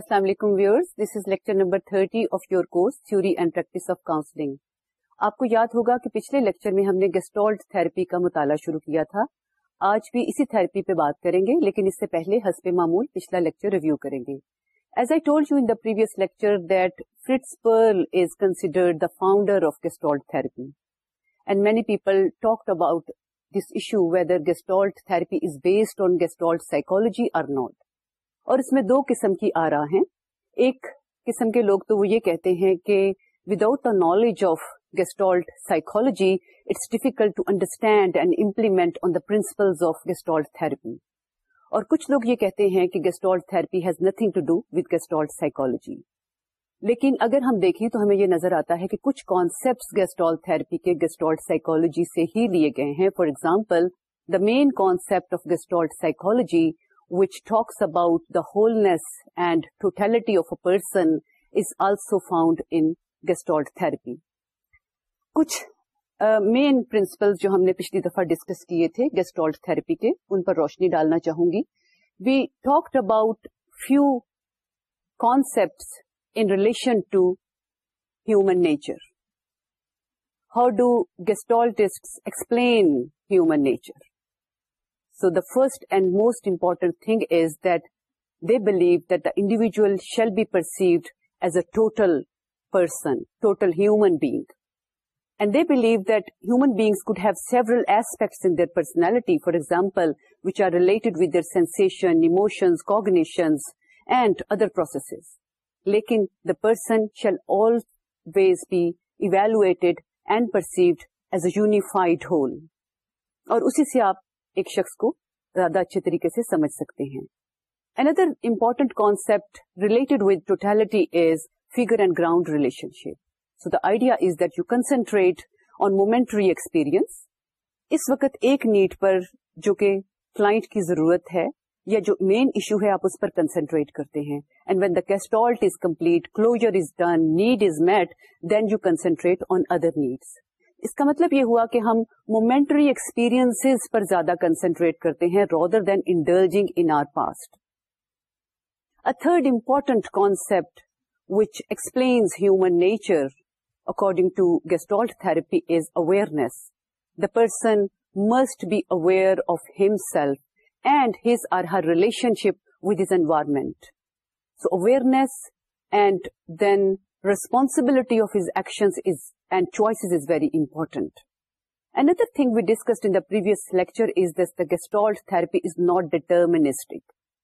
السلام علیکم viewers this is lecture number 30 of your course theory and practice of counselling آپ کو یاد ہوگا کہ پچھلے لیکچر میں ہم نے تھراپی کا مطالعہ شروع کیا تھا آج بھی اسی تھراپی پہ بات کریں گے لیکن اس سے پہلے حسب معمول پچھلا لیکچر ریویو کریں گے as I told you in the previous lecture that Perls is considered the founder of therapy and many people talk about this issue whether therapy is based on gestalt psychology or not اور اس میں دو قسم کی آرا ہیں ایک قسم کے لوگ تو وہ یہ کہتے ہیں کہ without the knowledge of gestalt psychology it's difficult to understand and implement on the principles of therapy اور کچھ لوگ یہ کہتے ہیں کہ gestalt therapy has nothing to do with gestalt psychology لیکن اگر ہم دیکھیں تو ہمیں یہ نظر آتا ہے کہ کچھ کانسیپٹس گیسٹال تھراپی کے گیسٹالٹ سائیکولوجی سے ہی لیے گئے ہیں for example the main concept of gestalt psychology which talks about the wholeness and of of person person is also found gestalt therapy. Therapy کچھ مین پرنسپل جو ہم نے پچھلی دفعہ ڈسکس کیے تھے گیسٹالٹ تھرپی کے ان پر روشنی ڈالنا چاہوں گی we talked about few concept in relation to human nature how do gestaltist explain human nature the first and most important thing is that they believe the individual shall be perceived as a total human being and they believe that human being would have several aspects their personality for example which are related with their sensation emotion cognitions and other process لیکن the person shall all ways be evaluated and perceived as a unified whole اور اسی سے آپ ایک شخص کو زیادہ اچھے طریقے سے سمجھ سکتے ہیں اندر important concept related with totality is figure and ground relationship so the idea is that you concentrate on momentary experience اس وقت ایک نیٹ پر جو کہ کلائنٹ کی ضرورت ہے یا جو مین ایشو ہے آپ اس پر کنسنٹریٹ کرتے ہیں and when the gestalt is complete closure is done need is met then you concentrate on other needs اس کا مطلب یہ ہوا کہ ہم مومینٹری ایکسپیرئنس پر زیادہ کنسنٹریٹ کرتے ہیں rather than انڈرجنگ in are past a third important concept which explains human nature according to gestalt therapy is awareness the person must be aware of himself and his or her relationship with his environment so awareness and then responsibility of his action is and choices is very important. Another thing we discussed in the previous lecture is that the Gestalt therapy is not deterministic.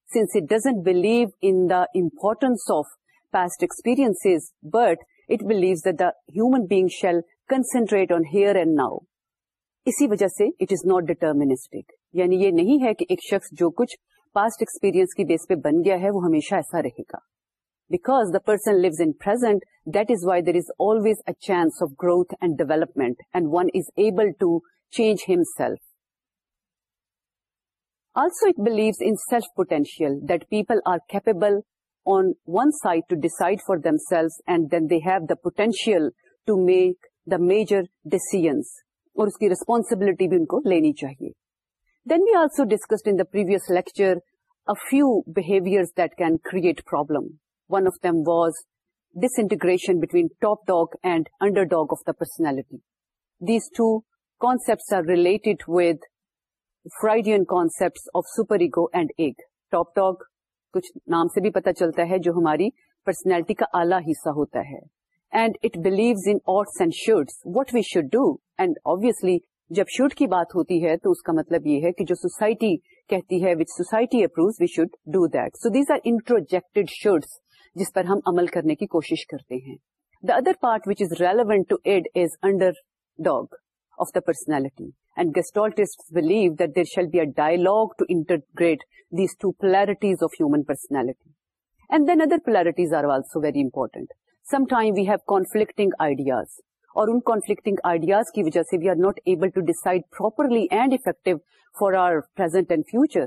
Since it doesn't believe in the importance of past experiences, but it believes that the human being shall concentrate on here and now. اسی وجہ سے it is not deterministic. یعنی یہ نہیں ہے کہ ایک شخص جو کچھ past experience کی بیس پہ بن گیا ہے وہ ہمیشہ ایسا رہے گا. Because the person lives in present that is why there is always a chance of growth and development and one is able to change himself also it believes in potential that people are capable on one side to decide for themselves and then they have the potential to make the major decision اور اس کی responsibility بھی ان کو لینی چاہیے then we also discuss in the previous lecture few behaviour that can create problem one of them was disintegration between top dog and under talk of the personality these two concepts are relate with concept of super ego and ego top dog کچھ نام سے بھی پتا چلتا ہے جو ہماری personality کا اعلیٰ حصہ ہوتا ہے and it believes in its and shoulds what we should do and obviously جب شوڈ کی بات ہوتی ہے تو اس کا مطلب یہ ہے کہ جو سوسائٹی کہتی ہے approves we should do that so these are introject shoulds جس پر ہم عمل کرنے کی کوشش کرتے ہیں the other part which is relevant to add is under dog of the personality and gestaltist believe that there shall be a dialogue to integrate these two polarities of human personality and then other polarities are also very important some time we have conflicting ideas اور ان conflicting ideas کی وجہ سے we are not able to decide properly and effective for our present and future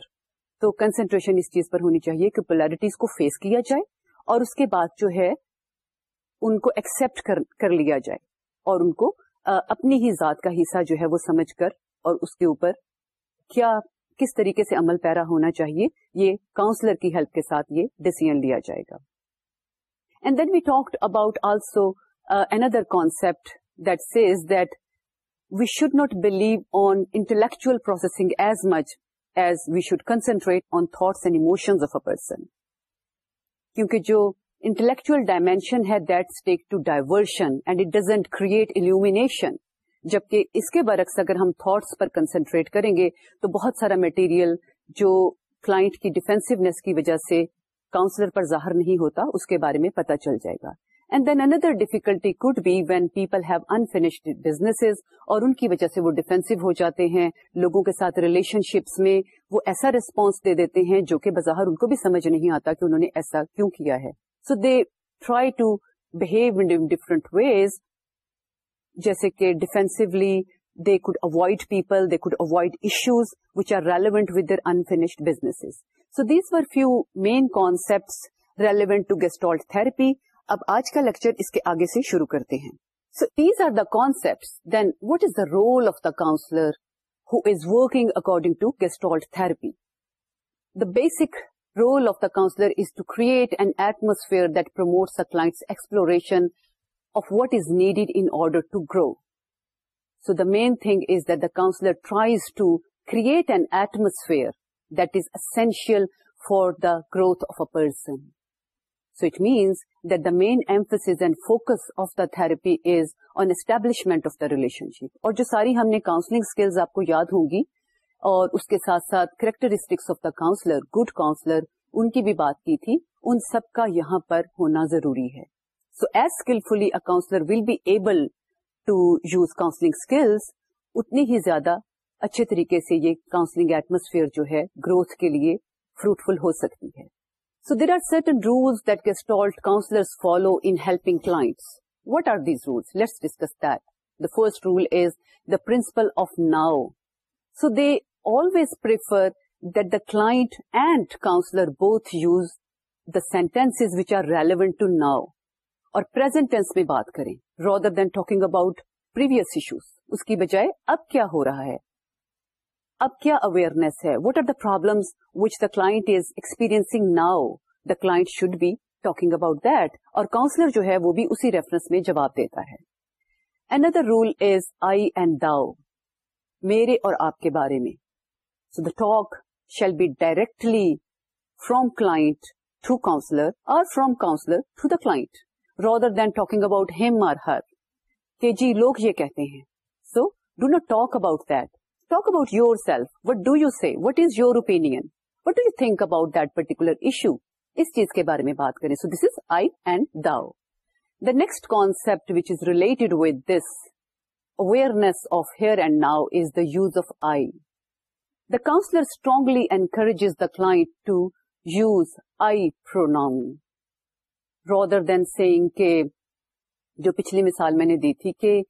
تو concentration اس چیز پر ہونی چاہیے کہ پولیرٹیز کو فیس کیا جائے اور اس کے بعد جو ہے ان کو ایکسپٹ کر لیا جائے اور ان کو اپنی ہی ذات کا حصہ جو ہے وہ سمجھ کر اور اس کے اوپر کیا کس طریقے سے عمل پیرا ہونا چاہیے یہ کاؤنسلر کی ہیلپ کے ساتھ یہ ڈیسیزن لیا جائے گا and then we talk about also another concept that says that we should not believe on intellectual processing as much as we should concentrate on thoughts and emotions of a person کیونکہ جو intellectual dimension ہے that's take to diversion and it doesn't create illumination جبکہ اس کے برعکس اگر ہم thoughts پر کنسنٹریٹ کریں گے تو بہت سارا مٹیریل جو کلائنٹ کی ڈیفینسونیس کی وجہ سے کاؤنسلر پر ظاہر نہیں ہوتا اس کے بارے میں پتہ چل جائے گا and then another difficulty could be when people have unfinished business اور ان کی وجہ سے وہ ڈیفینسو ہو جاتے ہیں لوگوں کے ساتھ ریلیشن شپس میں وہ ایسا ریسپانس دے دیتے ہیں جو کہ بظاہر ان کو بھی سمجھ نہیں آتا کہ انہوں نے ایسا کیوں کیا ہے so they try to behave in different ways جیسے کہ defensively they could avoid people they could avoid issues which are relevant with their unfinished business so these are few main concept relevant to gestalt therapy اب آج کا lecture اس کے آگے سے شروع کرتے ہیں so these are the concept then what is the role of the counsellor who is working according to Gestalt therapy. The basic role of the counselor is to create an atmosphere that promotes the client's exploration of what is needed in order to grow. So the main thing is that the counselor tries to create an atmosphere that is essential for the growth of a person. So it means the main emphasis and focus of the therapy is on establishment of the relationship اور جو ساری ہم نے counselling skills آپ کو یاد ہوں گی اور اس کے ساتھ ساتھ characteristics of the counsellor good counsellor ان کی بھی بات کی تھی ان سب کا یہاں پر ہونا ضروری ہے so as skilfully a counsellor will be able to use counselling skills اتنی ہی زیادہ اچھے طریقے سے یہ کاؤنسلنگ ایٹموسفیئر جو ہے گروتھ کے لیے فروٹفل ہو سکتی ہے so there are certain rules that gestalt counsellor following class what are these rules let's discuss the first rule is the principle of now so they always prefer that the class and counsellor both use the sentence which are relevant to now اور present tense میں بات کریں rather than talking about پرس issues اس کی بجائے اب کیا ہو رہا ہے اب کیا اویئرنیس ہے what are the problem which the is experiencing now the client should be talking about that اور کاؤنسلر جو ہے وہ بھی اسی ریفرنس میں جواب دیتا ہے another role is I and thou میرے اور آپ کے بارے میں so the talk shall be directly from client true counsellor اور from counsellor through the rather than talking about him or her کہ جی لوگ یہ کہتے ہیں so do not talk about that talk about yourself what do you see what is your opinion what do you think about that پرٹیکل issue اس چیز کے بارے میں بات کریں so this is I and thou the next concept which is related with this awareness of here and now is the use of I the counsellor strongly encourage the client to use I pronoun rather than saying کہ جو پچھلی مثال میں نے دی تھی کہ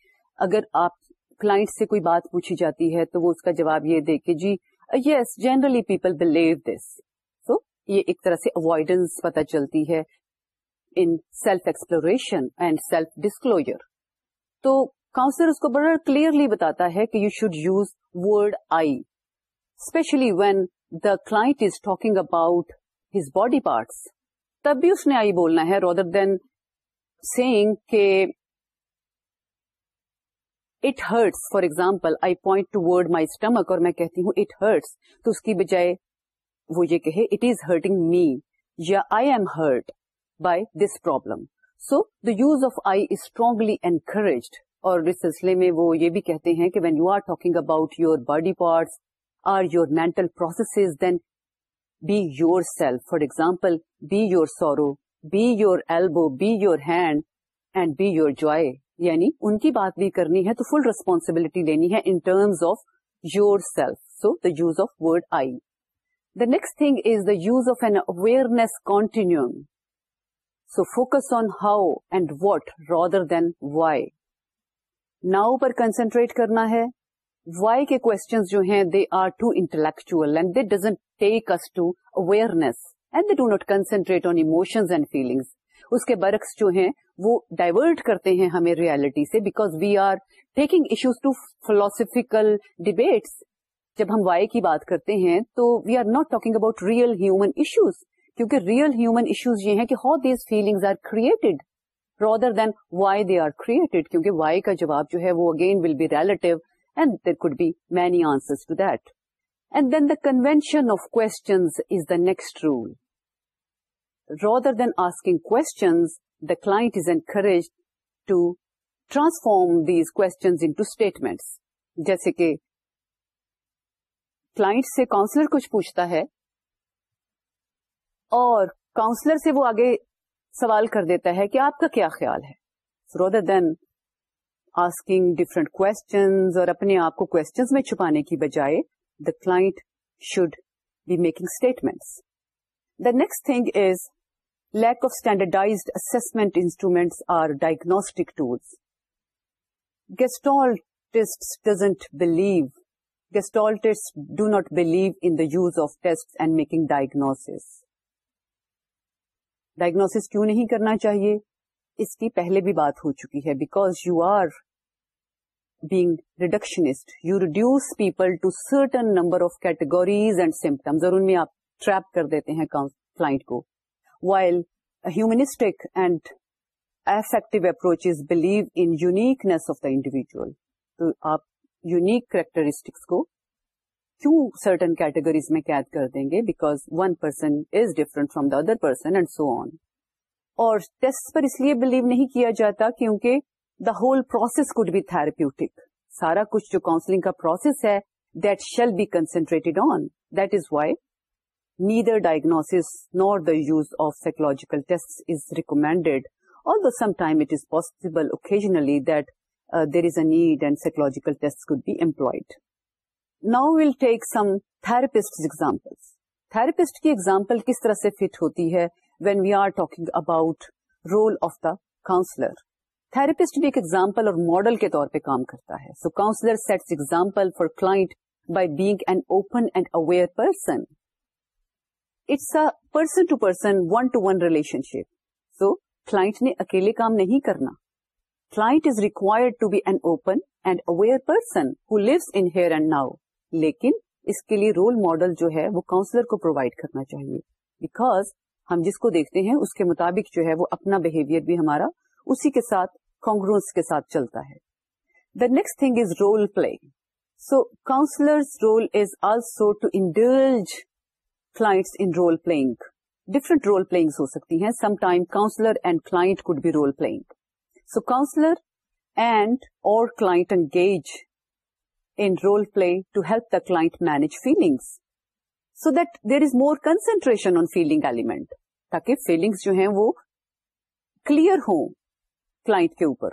اگر آپ کلائنٹ سے کوئی بات پوچھی جاتی ہے تو وہ اس کا جواب یہ دے کہ جی yes generally people believe this so یہ ایک طرح سے اوائڈنس پتا چلتی ہے in self exploration and self disclosure تو کاؤنسلر اس کو بڑا کلیئرلی بتاتا ہے کہ you should use word I especially when the is talking about his body parts تب بھی اس نے آئی بولنا ہے رادر دین سیئنگ کہ it hurts for example I point to word my stomach اور میں کہتی ہوں اٹ ہرٹس تو اس کی بجائے وہ یہ کہے اٹ از ہرٹنگ می یا I am hurt by this problem so the use of I is strongly encouraged اور اس سلسلے میں وہ یہ بھی کہتے ہیں کہ when you are talking about your body parts or your mental processes then be yourself for example be your sorrow be your elbow be your hand and be your joy یعنی ان کی بات بھی کرنی ہے تو فل responsibility لینی ہے in terms of yourself so the use of word I the next thing is the use of an awareness continuum so focus on how and what rather than why now پر concentrate کرنا ہے why کے question جو ہیں they are too intellectual and they doesn't take us to awareness and they do not concentrate on emotions and feelings اس کے برکس جو ہیں وہ ڈائیورٹ کرتے ہیں ہمیں ریالٹی سے because we are taking issues to philosophical debates جب ہم وائی کی بات کرتے ہیں تو we are not talking about real human issues کیونکہ ریئل ہیومن ایشوز یہ ہیں کہ how these feelings are created rather than why they are created کیونکہ وائی کا جواب جو ہے وہ again will be relative and there could be many to that and then the convention of is the next role rather than asking questions clients N transform these کو جیسے کہ client سے کاؤنسلر کچھ پوچھتا ہے اور کاؤنسلر سے وہ آگے سوال کر دیتا ہے کہ آپ کا کیا خیال ہے سرو دن آسکنگ ڈفرینٹ اور اپنے آپ کو کوشچنس میں چھپانے کی بجائے the client should be making statements the next thing is lack of standardisation diagnosis کیوں نہیں کرنا چاہیے اس کی پہلے بھی بات ہو چکی ہے because you are being reductionist you reduce people to certain number of categories and symptom اور ان میں آپ ٹریپ کر دیتے ہیں client wild humanistic and effect approach believe uniqueness of the individual تو آپ یونیک کریکٹرسٹکس کو کیوں سرٹن کیٹیگریز میں قید کر دیں گے because one person is different from the other person and so on اور ٹیسٹ پر اس لیے بلیو نہیں کیا جاتا کیونکہ the whole process could be therapeutic سارا کچھ جو کاؤنسلنگ کا پروسیس ہے that shall be concentrated on that is why neither diagnosis nor the use of سائیکولوجیکلڈیڈ اور نیڈ اینڈ سائکولوجیکلپسٹ ایگزامپل تھراپسٹ کی ایگزامپل کس طرح سے فٹ ہوتی ہے when we are talking about role of the counsellor therapist بھی ایک example اور ماڈل کے طور پہ کام کرتا ہے so counsellor set example for client being and open and aware person it's person to person one to one relationship so client نے اکیلے کام نہیں کرنا client is required to be an open and aware person who lives in here and now لیکن اس کے لیے role model جو ہے وہ کاؤنسلر کو پرووائڈ کرنا چاہیے بیکاز ہم جس کو دیکھتے ہیں اس کے مطابق جو ہے وہ اپنا بہیویئر بھی ہمارا اسی کے ساتھ کانگروس کے ساتھ چلتا ہے the next thing is role play so counsellor's role is also to indulge clients in role playing different role playings ho sakti hain sometime counselor and client could be role playing so counselor and or client engage in role play to help the client manage feelings so that there is more concentration on feeling element taki feelings jo hain wo clear ho client ke upar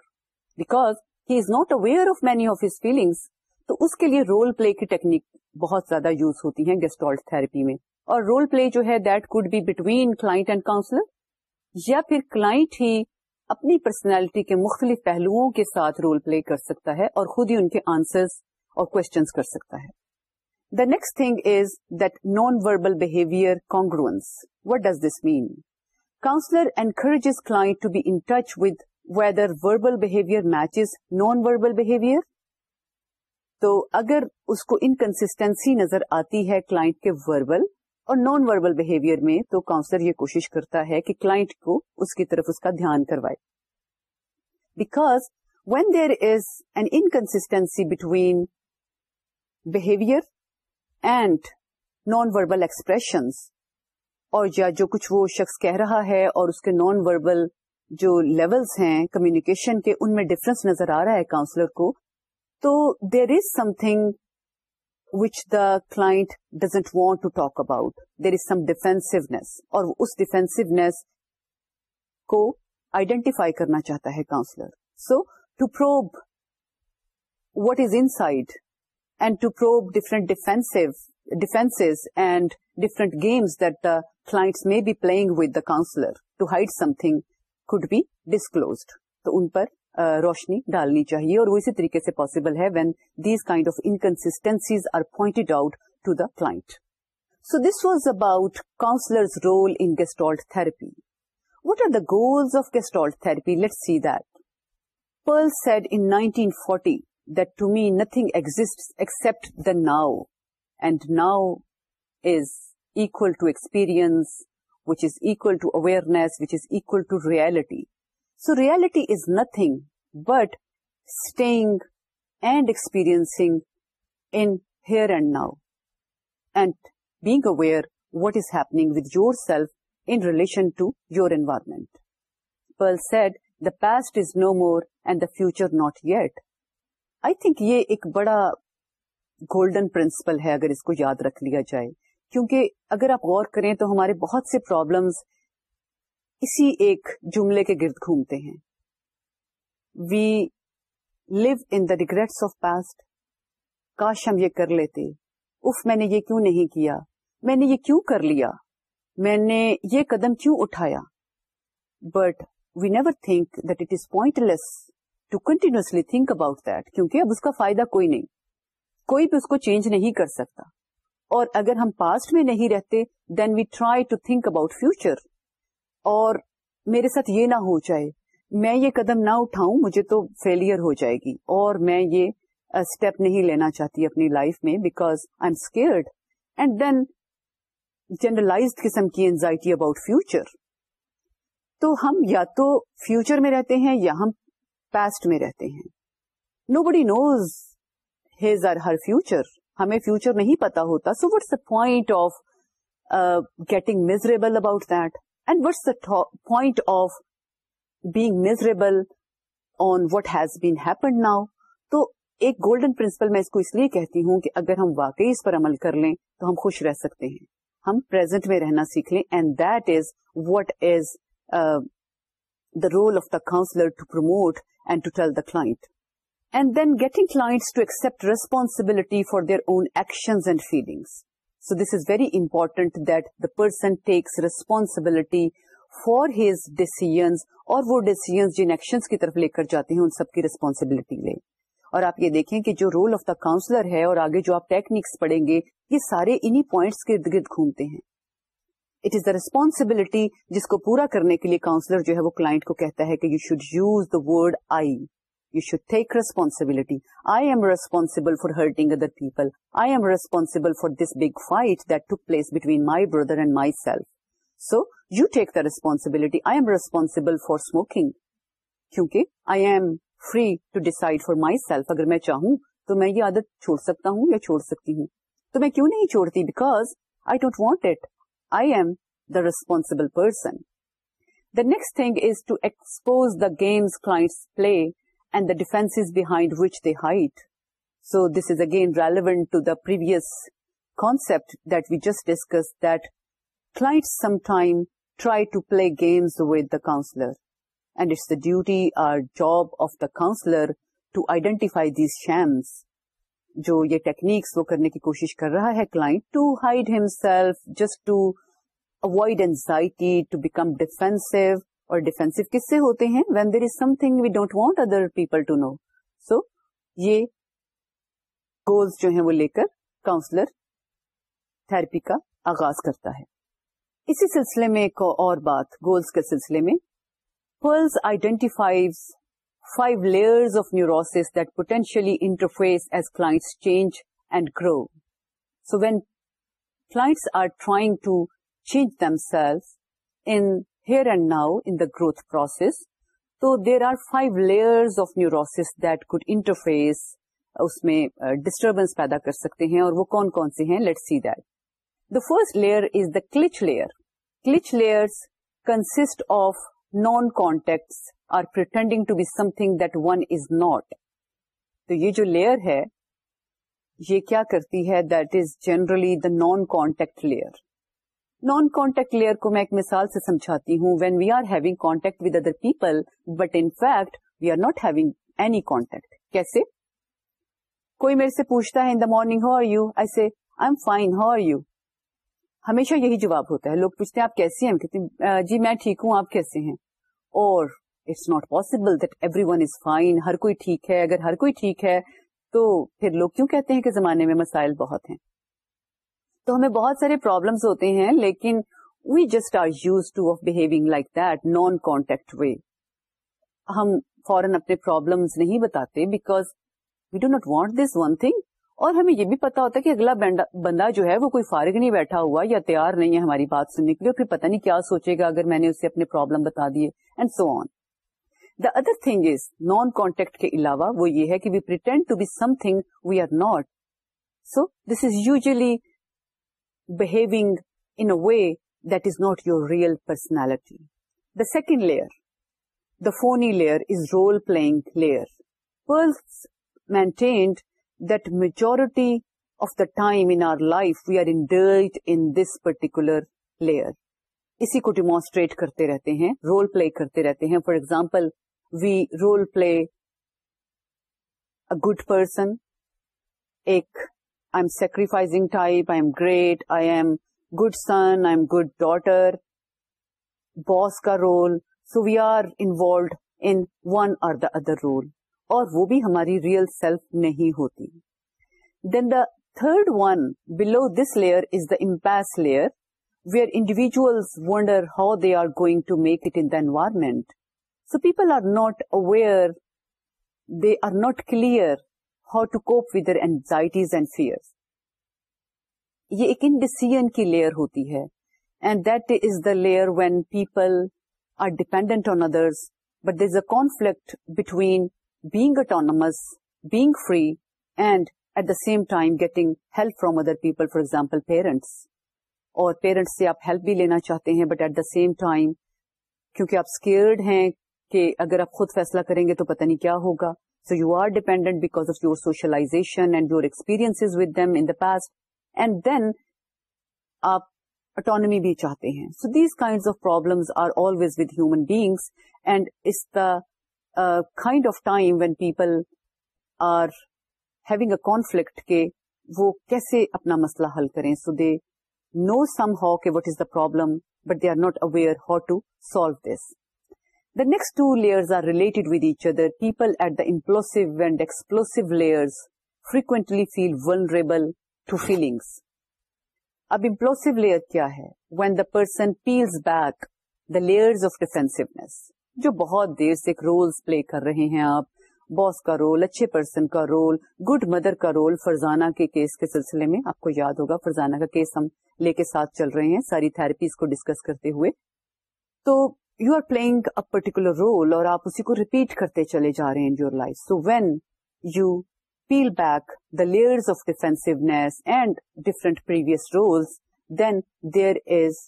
because he is not aware of many of his feelings تو اس کے لیے role play کی technique بہت زیادہ use ہوتی ہیں Gestalt therapy میں اور رول پلے جو ہے that could be between client and counsellor یا پھر کلائنٹ ہی اپنی پرسنالٹی کے مختلف پہلوؤں کے ساتھ رول پلے کر سکتا ہے اور خود ہی ان کے آنسرز اور کوشچنس کر سکتا ہے the next thing is that non verbal behaviour congruence what does this mean counsellor encourages client to be in touch with whether verbal behaviour matches non verbal behaviour تو اگر اس کو انکنسٹینسی نظر آتی ہے کلائنٹ کے وربل اور non verbal behaviour میں تو کاؤنسلر یہ کوشش کرتا ہے کہ کلائنٹ کو اس کی طرف اس کا دھیان کروائے because when there is an inconsistency between behaviour and non verbal expressions اور یا جو کچھ وہ شخص کہہ رہا ہے اور اس کے نان وربل جو لیولس ہیں کمیونیکیشن کے ان میں ڈفرنس نظر آ رہا ہے کاؤنسلر کو تو there is some thing which the client doesn't want talk about there is some defensiveness اور اس ڈیفینس کو آئیڈینٹیفائی کرنا چاہتا ہے counsellor so to probe what is avoided and to probe different defence and different games that the client may be play with the counsellor to hide some تھکلوزڈ تو ان پر روشنی ڈالنی چاہیے اور وہ اسی طریقے سے پاسبل ہے when these kind of inconsistencies are pointed out to the client so this was about counsellor's role in gestalt therapy what are the goals of gestalt therapy let see Perls said in 1940 forty that to me nothing exit except the now and now is equal to experience which is equal to awareness, which is equal to reality. So reality is nothing but stay and experience in here and now and being aware what is happening with yourself in relation to your environment Perls said the past is no more and the future not yet I think یہ ایک بڑا golden principal ہے اگر اس کو یاد رکھ لیا جائے کیونکہ اگر آپ غور کریں تو ہمارے بہت سے پرابلمس اسی ایک جملے کے گرد گھومتے ہیں we in the regrets of past کاش ہم یہ کر لیتے اف میں نے یہ کیوں نہیں کیا میں نے یہ کیوں کر لیا میں نے یہ قدم کیوں اٹھایا but we never think that it is pointless to continuously think about that کیونکہ اب اس کا فائدہ کوئی نہیں کوئی بھی اس کو چینج نہیں کر سکتا اور اگر ہم پاسٹ میں نہیں رہتے then we try to think about future اور میرے ساتھ یہ نہ ہو جائے میں یہ قدم نہ اٹھاؤں مجھے تو فیلئر ہو جائے گی اور میں یہ اسٹیپ نہیں لینا چاہتی اپنی لائف میں because I am scared and then generalise قسم کی اینزائٹی اباؤٹ فیوچر تو ہم یا تو فیوچر میں رہتے ہیں یا ہم پاسٹ میں رہتے ہیں nobody knows his or her future ہمیں فیوچر نہیں پتا ہوتا so what's the point of getting miserable about that and what point of being miserable on what has happened now تو ایک گولڈن پرنسپل میں اس کو اس لیے کہتی ہوں کہ اگر ہم واقعی اس پر عمل کر لیں تو ہم خوش رہ سکتے ہیں ہم پرزینٹ میں رہنا سیکھ لیں and that is what is the role of the counsellor to promote and to tell the and then getting clients to accept responsibility for their own actions and feelings so this is very important that the person takes responsibility for his decisions اور وہ decisions جن action کی طرف لے کر جاتے ہیں ان سب کی ریسپانسبلٹی لے اور آپ یہ دیکھیں کہ جو رول آف دا کاؤنسلر ہے اور آگے جو آپ ٹیکنیکس پڑھیں گے یہ سارے انہیں پوائنٹس ارد گرد گھومتے ہیں اٹ از دا ریسپونسبلٹی جس کو پورا کرنے کے لیے کاؤنسلر جو ہے وہ کلاٹ کو کہتا ہے کہ you should use the word I you should take responsibility I am responsible for hurting other people I am responsible for this big fight that took place between my brother and myself so you take the the the the the responsibility I am responsible for smoking کیونکہ I am free to decide for myself اگر میں چاہوں تو میں یہ آدت چھوڑ سکتا ہوں یا چھوڑ سکتی ہوں تو میں کیوں نہیں چھوڑتی because I don't want it I am the responsible person the next thing is to expose the games client play and the defence behind which they hide so this is again relevant to the previous concept that we just discuss that clients some time try to play games with the counsellor and it's the duty or job of the counsellor to identify these games جو یہ techniques وہ کرنے کی کوشش کر رہا ہے client to hide himself just to avoid anxiety to become defence اور ڈیفینسو کس سے ہوتے ہیں when there is something we don't want other people to know so یہ جو ہیں وہ لے کر کاؤنسلر تھراپی کا آغاز کرتا ہے اسی سلسلے میں ایک اور بات کے سلسلے میں Perls identifies five layers of neurosis that potentially interface as class change and grow so when class are trying to change themselves in here and now in the growth process تو there are five layers of neurosis that could interface اس میں disturbance پیدا کر سکتے ہیں اور وہ کون کون سے ہیں let see that the first layer is the cliché layer cliché layers consist of non contacts are pretending to be something that one is not تو یہ جو لیئر ہے یہ کیا کرتی ہے that is generally the non contact layer non contact layer کو میں ایک مثال سے سمجھاتی ہوں when we are having contact with other people but in fact we are not having any contact کیسے کوئی میرے سے پوچھتا ہے in the morning how are you I say I am fine how are you ہمیشہ یہی جواب ہوتا ہے لوگ پوچھتے ہیں آپ کیسے ہیں کہتے جی میں ٹھیک ہوں آپ کیسے ہیں اور it's not possible that everyone is fine ہر کوئی ٹھیک ہے اگر ہر کوئی ٹھیک ہے تو پھر لوگ کیوں کہتے ہیں کہ زمانے میں مسائل بہت ہیں تو ہمیں بہت سارے پرابلمس ہوتے ہیں لیکن we just are used to of behaving like that non contact way ہم فورن اپنے پرابلمس نہیں بتاتے because we do not want this one thing اور ہمیں یہ بھی پتا ہوتا ہے کہ اگلا بندہ جو ہے وہ کوئی فارغ نہیں بیٹھا ہوا یا تیار نہیں ہے ہماری بات سننے کے لیے پھر پتا نہیں کیا سوچے گا اگر میں نے اسے اپنے پرابلم بتا دیے and so on the other thing is non contact کے علاوہ وہ یہ ہے کہ we pretend to be something we are not so this is usually behaving that is way that is not your real personality the second layer, the phony playing is role playing that majority of the time in our life we are indulged in this particular layer. اسی کو demonstrate کرتے رہتے ہیں role play کرتے رہتے ہیں for example we role play a good person ایک I sex type I am great I am good son I am good daughter boss کا role so we are and in one or the other role اور وہ بھی ہماری real self نہیں ہوتی then the third one below this impasse layer we are individuals wonder how they are going to make it in the environment so people are not aware they are not clear how to cope whether anxieties and fear یہ ایک ان کی layer ہوتی ہے and that is the layer when people are dependent on others but there a conflict between being autonomous being free and at the same time getting help from other people for example parents اور parents سے آپ help بھی لینا چاہتے ہیں but at the same time کیونکہ آپ scared ہیں کہ اگر آپ خود فیصلہ کریں گے تو پتہ نہیں کیا ہوگا so you are dependent because of your socialization and your experience with them in the past and then آپ اٹانمی بھی چاہتے ہیں so these kind of problem are always with human being and assigned of time when people are having a conflict کہ وہ کیسے اپنا مسئلہ حل کریں so they know somehow کے what is the problem but they are not aware how to solve this The next two layers are related with each other. People at the implosive and explosive layers frequently feel vulnerable to feelings. اب implosive layer کیا ہے when the person peels back the layers of defensiveness جو بہت دیر سے ایک rules پلے کر رہے ہیں آپ باس کا رول اچھے پرسن کا رول گڈ مدر کا رول فرزانہ کے کیس کے سلسلے میں آپ کو یاد ہوگا فرزانہ کا کیس ہم لے کے ساتھ چل رہے ہیں ساری تھراپیز کو ڈسکس کرتے ہوئے تو you are playing a particular role اور آپ اسی کو ریپیٹ کرتے چلے جا رہے ہیں your life so when you peel back the layers of defensiveness and different previous roles then there is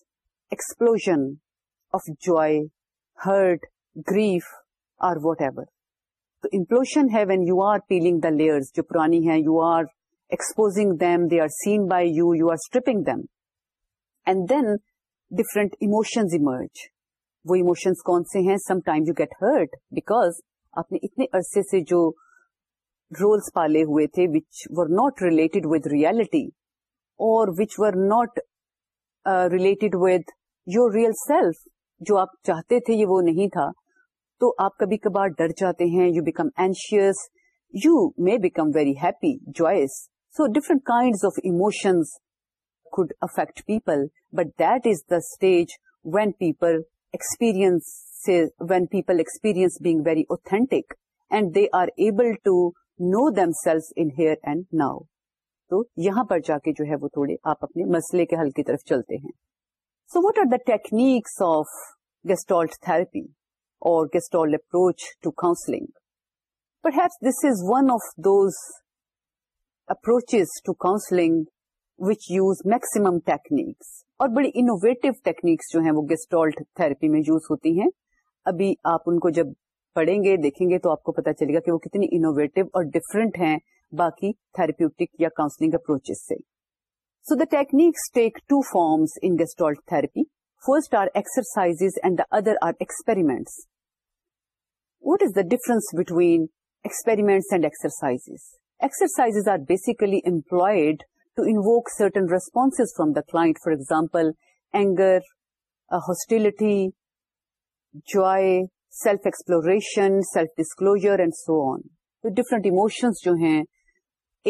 explosion of joy grief whatever تو امپلوشن ہے when you are peeling the layers جو پرانی ہے you are exposing them they are seen by you you are stripping them and then different emotions emerge وہ emotions کون سے ہیں some time you get hurt because آپ نے اتنے عرصے سے جو رولس پالے ہوئے تھے which were not related with reality اور which were not related with your real self جو آپ چاہتے تھے یہ وہ نہیں تھا تو آپ کبھی کبھار ڈر جاتے ہیں you become anxious you may become very happy joyous so different kind of emotions could affect people but that is the stage when people when people experience being very authentic and they are able to know themselves in here and now تو یہاں پر جا کے جو ہے وہ تھوڑے آپ اپنے مسئلے کے حل کی طرف چلتے ہیں so what are the techniques of gestalt therapy اور Gestalt approach to counselling per heaps this is one of those approaches to counselling which use maximum techniques اور بڑی انوویٹو ٹیکنیکس جو ہیں وہ گیسٹالٹ تھراپی میں یوز ہوتی ہیں ابھی آپ ان کو جب پڑھیں گے دیکھیں گے تو آپ کو پتا چلے گا کہ وہ کتنی انوویٹو اور ڈفرینٹ ہیں باقی تھراپیوٹک یا کاؤنسلنگ اپروچز سے so the techniques take two forms in gestalt therapy first are exercise and the other are experiments what is the difference between experiments and exercise exercise are basically employed to انوک certain response from the client for example anger hostility جو self exploration self disclosure and so on different emotions جو ہیں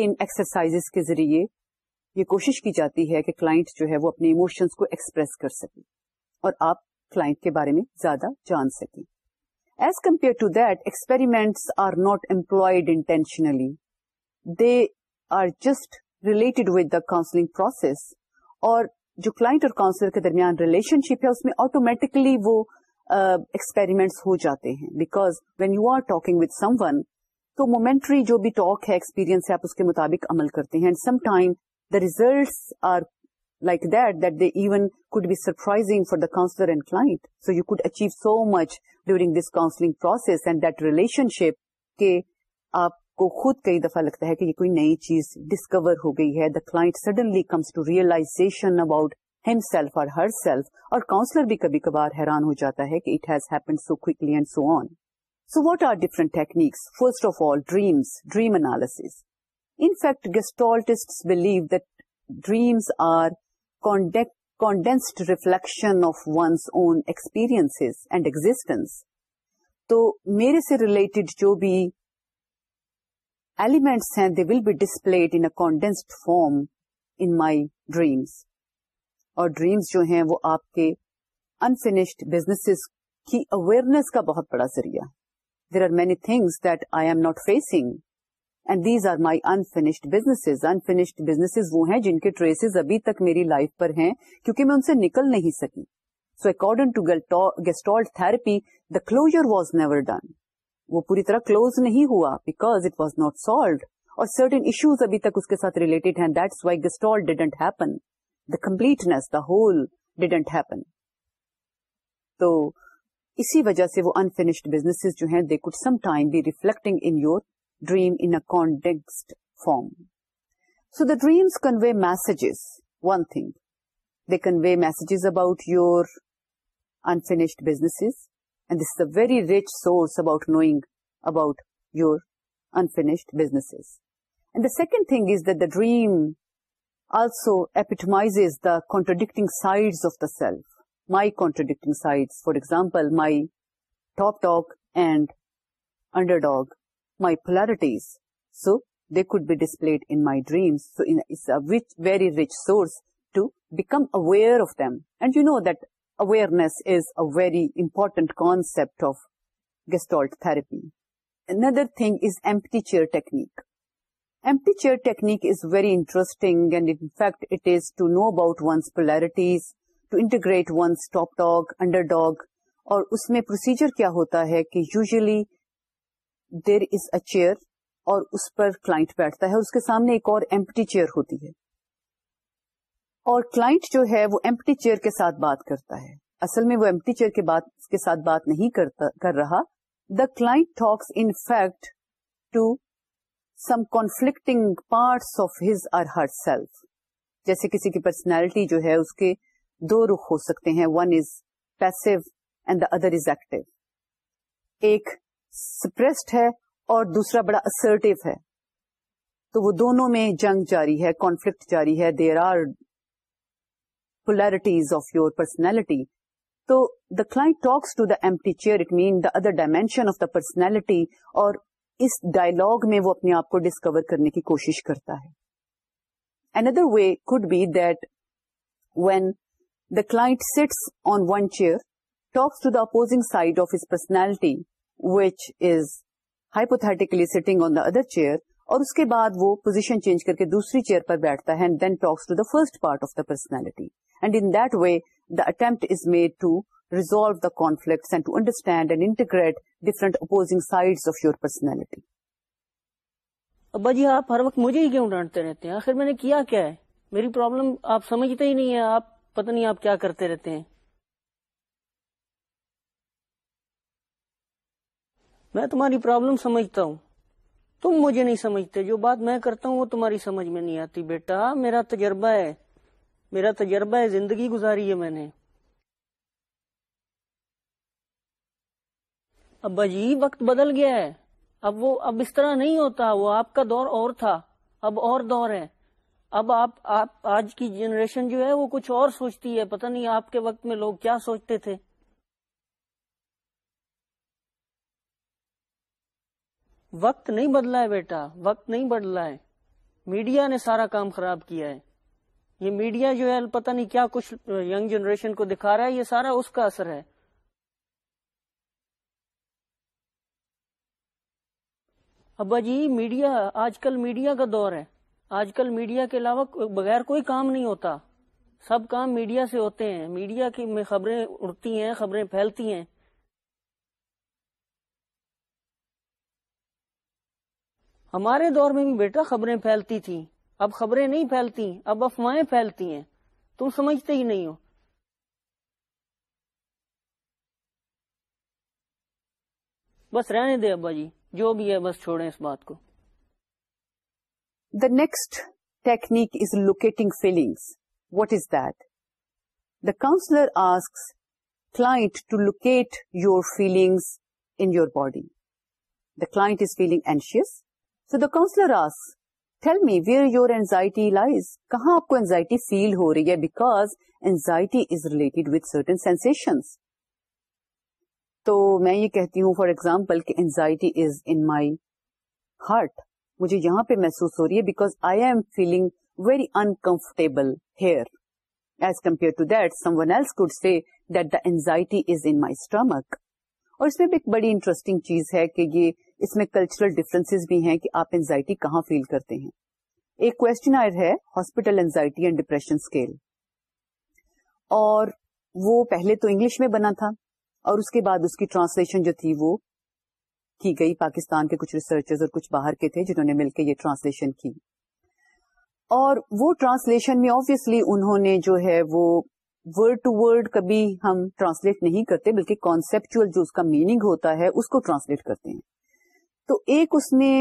ان exercise کے ذریعے یہ کوشش کی جاتی ہے کہ کلائنٹ جو ہے وہ اپنے ایموشنس کو ایکسپریس کر سکیں اور آپ کلائنٹ کے بارے میں زیادہ جان سکیں as compare to that experiment are not employed intentionally they are just related with the counselling process اور جو کلائنٹ اور کاؤنسلر کے درمیان ریلیشن شپ ہے اس میں آٹومیٹکلی وہ ایکسپیریمنٹ ہو جاتے ہیں because when you are talking with someone تو مومینٹری جو بھی ٹاک ہے ایکسپیرینس ہے آپ اس کے مطابق عمل کرتے ہیں some time the results are like that that they even could be surprising for the counsellor and client so you could achieve so much during this counselling process and that relationship کہ آپ کو خود کئی دفعہ لگتا ہے کہ یہ کوئی نئی چیز ڈسکور ہو گئی ہے the client suddenly comes to realization about himself اور ہر سیلف اور کاؤنسلر بھی کبھی کبھار حیران ہو جاتا ہے کہ it has happen so and so on so what are different techniques first of all dreams dream analysis in fact gestaltist believe that dreams are condensed reflection of one's own experience and existence تو میرے سے related جو بھی elements ہیں they will be displayed in display form in my dreams اور dreams جو ہیں وہ آپ کے انفینشڈ بزنس کی اویئرنیس کا بہت بڑا ذریعہ there are many things that I am not facing and these are my unfinished business unfinished business وہ ہیں جن کے ٹریسز ابھی تک میری لائف پر ہیں کیونکہ میں ان سے نکل نہیں سکی so according to gestalt therapy the closure was never done وہ پوری طرح کلوز نہیں ہوا because it was not solved اور سرٹن ایشوز ابھی تک اس کے ساتھ ریلیٹڈ ہیں that's why gestalt didn't happen the completeness the whole didn't happen تو اسی وجہ سے وہ انفینشڈ بزنس جو ہیں they could some time be reflecting in your dream in کانٹیکسڈ form so the dreams convey messages one thing they convey messages about your unfinished business And this is a very rich source about knowing about your unfinished businesses. And the second thing is that the dream also epitomizes the contradicting sides of the self. My contradicting sides, for example, my top dog and underdog, my polarities. So they could be displayed in my dreams. So it's a very rich source to become aware of them. And you know that awareness is a very important concept of gestalt therapy another thing is empty chair technique empty chair technique is very interesting and in fact it is to know about one's polarities to integrate one's top ڈاک underdog اور اس میں procedure کیا ہوتا ہے کہ usually there is a chair اور اس پر client بیٹھتا ہے اس کے سامنے ایک اور ایمپٹی چیئر ہوتی ہے اور کلائنٹ جو ہے وہ ایمپٹی چیئر کے ساتھ بات کرتا ہے اصل میں وہ ایمپٹی چیئر کے بات, کے ساتھ بات نہیں کرتا, کر رہا the talks in fact to some conflicting parts of his or herself جیسے کسی کی پرسنالٹی جو ہے اس کے دو رخ ہو سکتے ہیں one is passive and the other is active ایک سپریسڈ ہے اور دوسرا بڑا اسرٹیو ہے تو وہ دونوں میں جنگ جاری ہے کانفلکٹ جاری ہے there are polarities of your personality. the client talks to the empty chair, it means the other dimension of the personality اور اس ڈائلگ میں وہ اپنے آپ کو ڈسکور کرنے کی کوشش کرتا ہے another way could be that when the client sits on one chair talks to the opposing side of his personality which is hypothetically sitting on the other chair اور اس کے بعد وہ پوزیشن چینج کر کے دوسری چیئر پر بیٹھتا ہے and then talks to the first part of the personality ہی پتہ نہیں آپ کیا کرتے رہتے ہیں میں تمہاری پرابلم سمجھتا ہوں تم مجھے نہیں سمجھتے جو بات میں کرتا ہوں وہ تمہاری سمجھ میں نہیں آتی بیٹا میرا تجربہ ہے میرا تجربہ ہے زندگی گزاری ہے میں نے اب بجی وقت بدل گیا ہے اب وہ اب اس طرح نہیں ہوتا وہ آپ کا دور اور تھا اب اور دور ہے اب آپ آپ آج کی جنریشن جو ہے وہ کچھ اور سوچتی ہے پتہ نہیں آپ کے وقت میں لوگ کیا سوچتے تھے وقت نہیں بدلا ہے بیٹا وقت نہیں بدلا ہے میڈیا نے سارا کام خراب کیا ہے یہ میڈیا جو ہے پتہ نہیں کیا کچھ ینگ جنریشن کو دکھا رہا ہے یہ سارا اس کا اثر ہے ابا جی میڈیا آج کل میڈیا کا دور ہے آج کل میڈیا کے علاوہ بغیر کوئی کام نہیں ہوتا سب کام میڈیا سے ہوتے ہیں میڈیا کی میں خبریں اڑتی ہیں خبریں پھیلتی ہیں ہمارے دور میں بھی بیٹا خبریں پھیلتی تھیں اب خبریں نہیں پھیلتی اب افواہیں پھیلتی ہیں تم سمجھتے ہی نہیں ہو بس رہنے دے ابا جی جو بھی ہے بس چھوڑیں اس بات کو the next technique is locating feelings what is that the counsellor ask client your feelings in your body the class feeling anxious so the counsellor ask tell me where your anxiety lies کہاں آپ کو anxiety feel ہو رہی ہے because anxiety is related with certain sensations تو میں یہ کہتی ہوں فار ایگزامپل کہ anxiety is in my heart مجھے یہاں پہ محسوس ہو رہی ہے because I am feeling very uncomfortable here as compare to that someone else could say that the anxiety is in my stomach اور اس میں بھی ایک بڑی انٹرسٹنگ چیز ہے کہ یہ اس میں کلچرل ڈفرینس بھی ہیں کہ آپ اینزائٹی کہاں فیل کرتے ہیں ایک کوشچن آئر ہے ہاسپٹل اینڈ ڈپریشن اسکیل اور وہ پہلے تو انگلش میں بنا تھا اور اس کے بعد اس کی ٹرانسلیشن جو تھی وہ کی گئی پاکستان کے کچھ ریسرچر اور کچھ باہر کے تھے جنہوں نے مل کے یہ ٹرانسلیشن کی اور وہ ٹرانسلیشن میں آبیسلی انہوں نے جو ہے وہ ورڈ ٹو ورڈ کبھی ہم ٹرانسلیٹ نہیں کرتے بلکہ کانسیپچل جو اس کا میننگ ہوتا ہے اس کو ٹرانسلیٹ کرتے ہیں تو ایک اس میں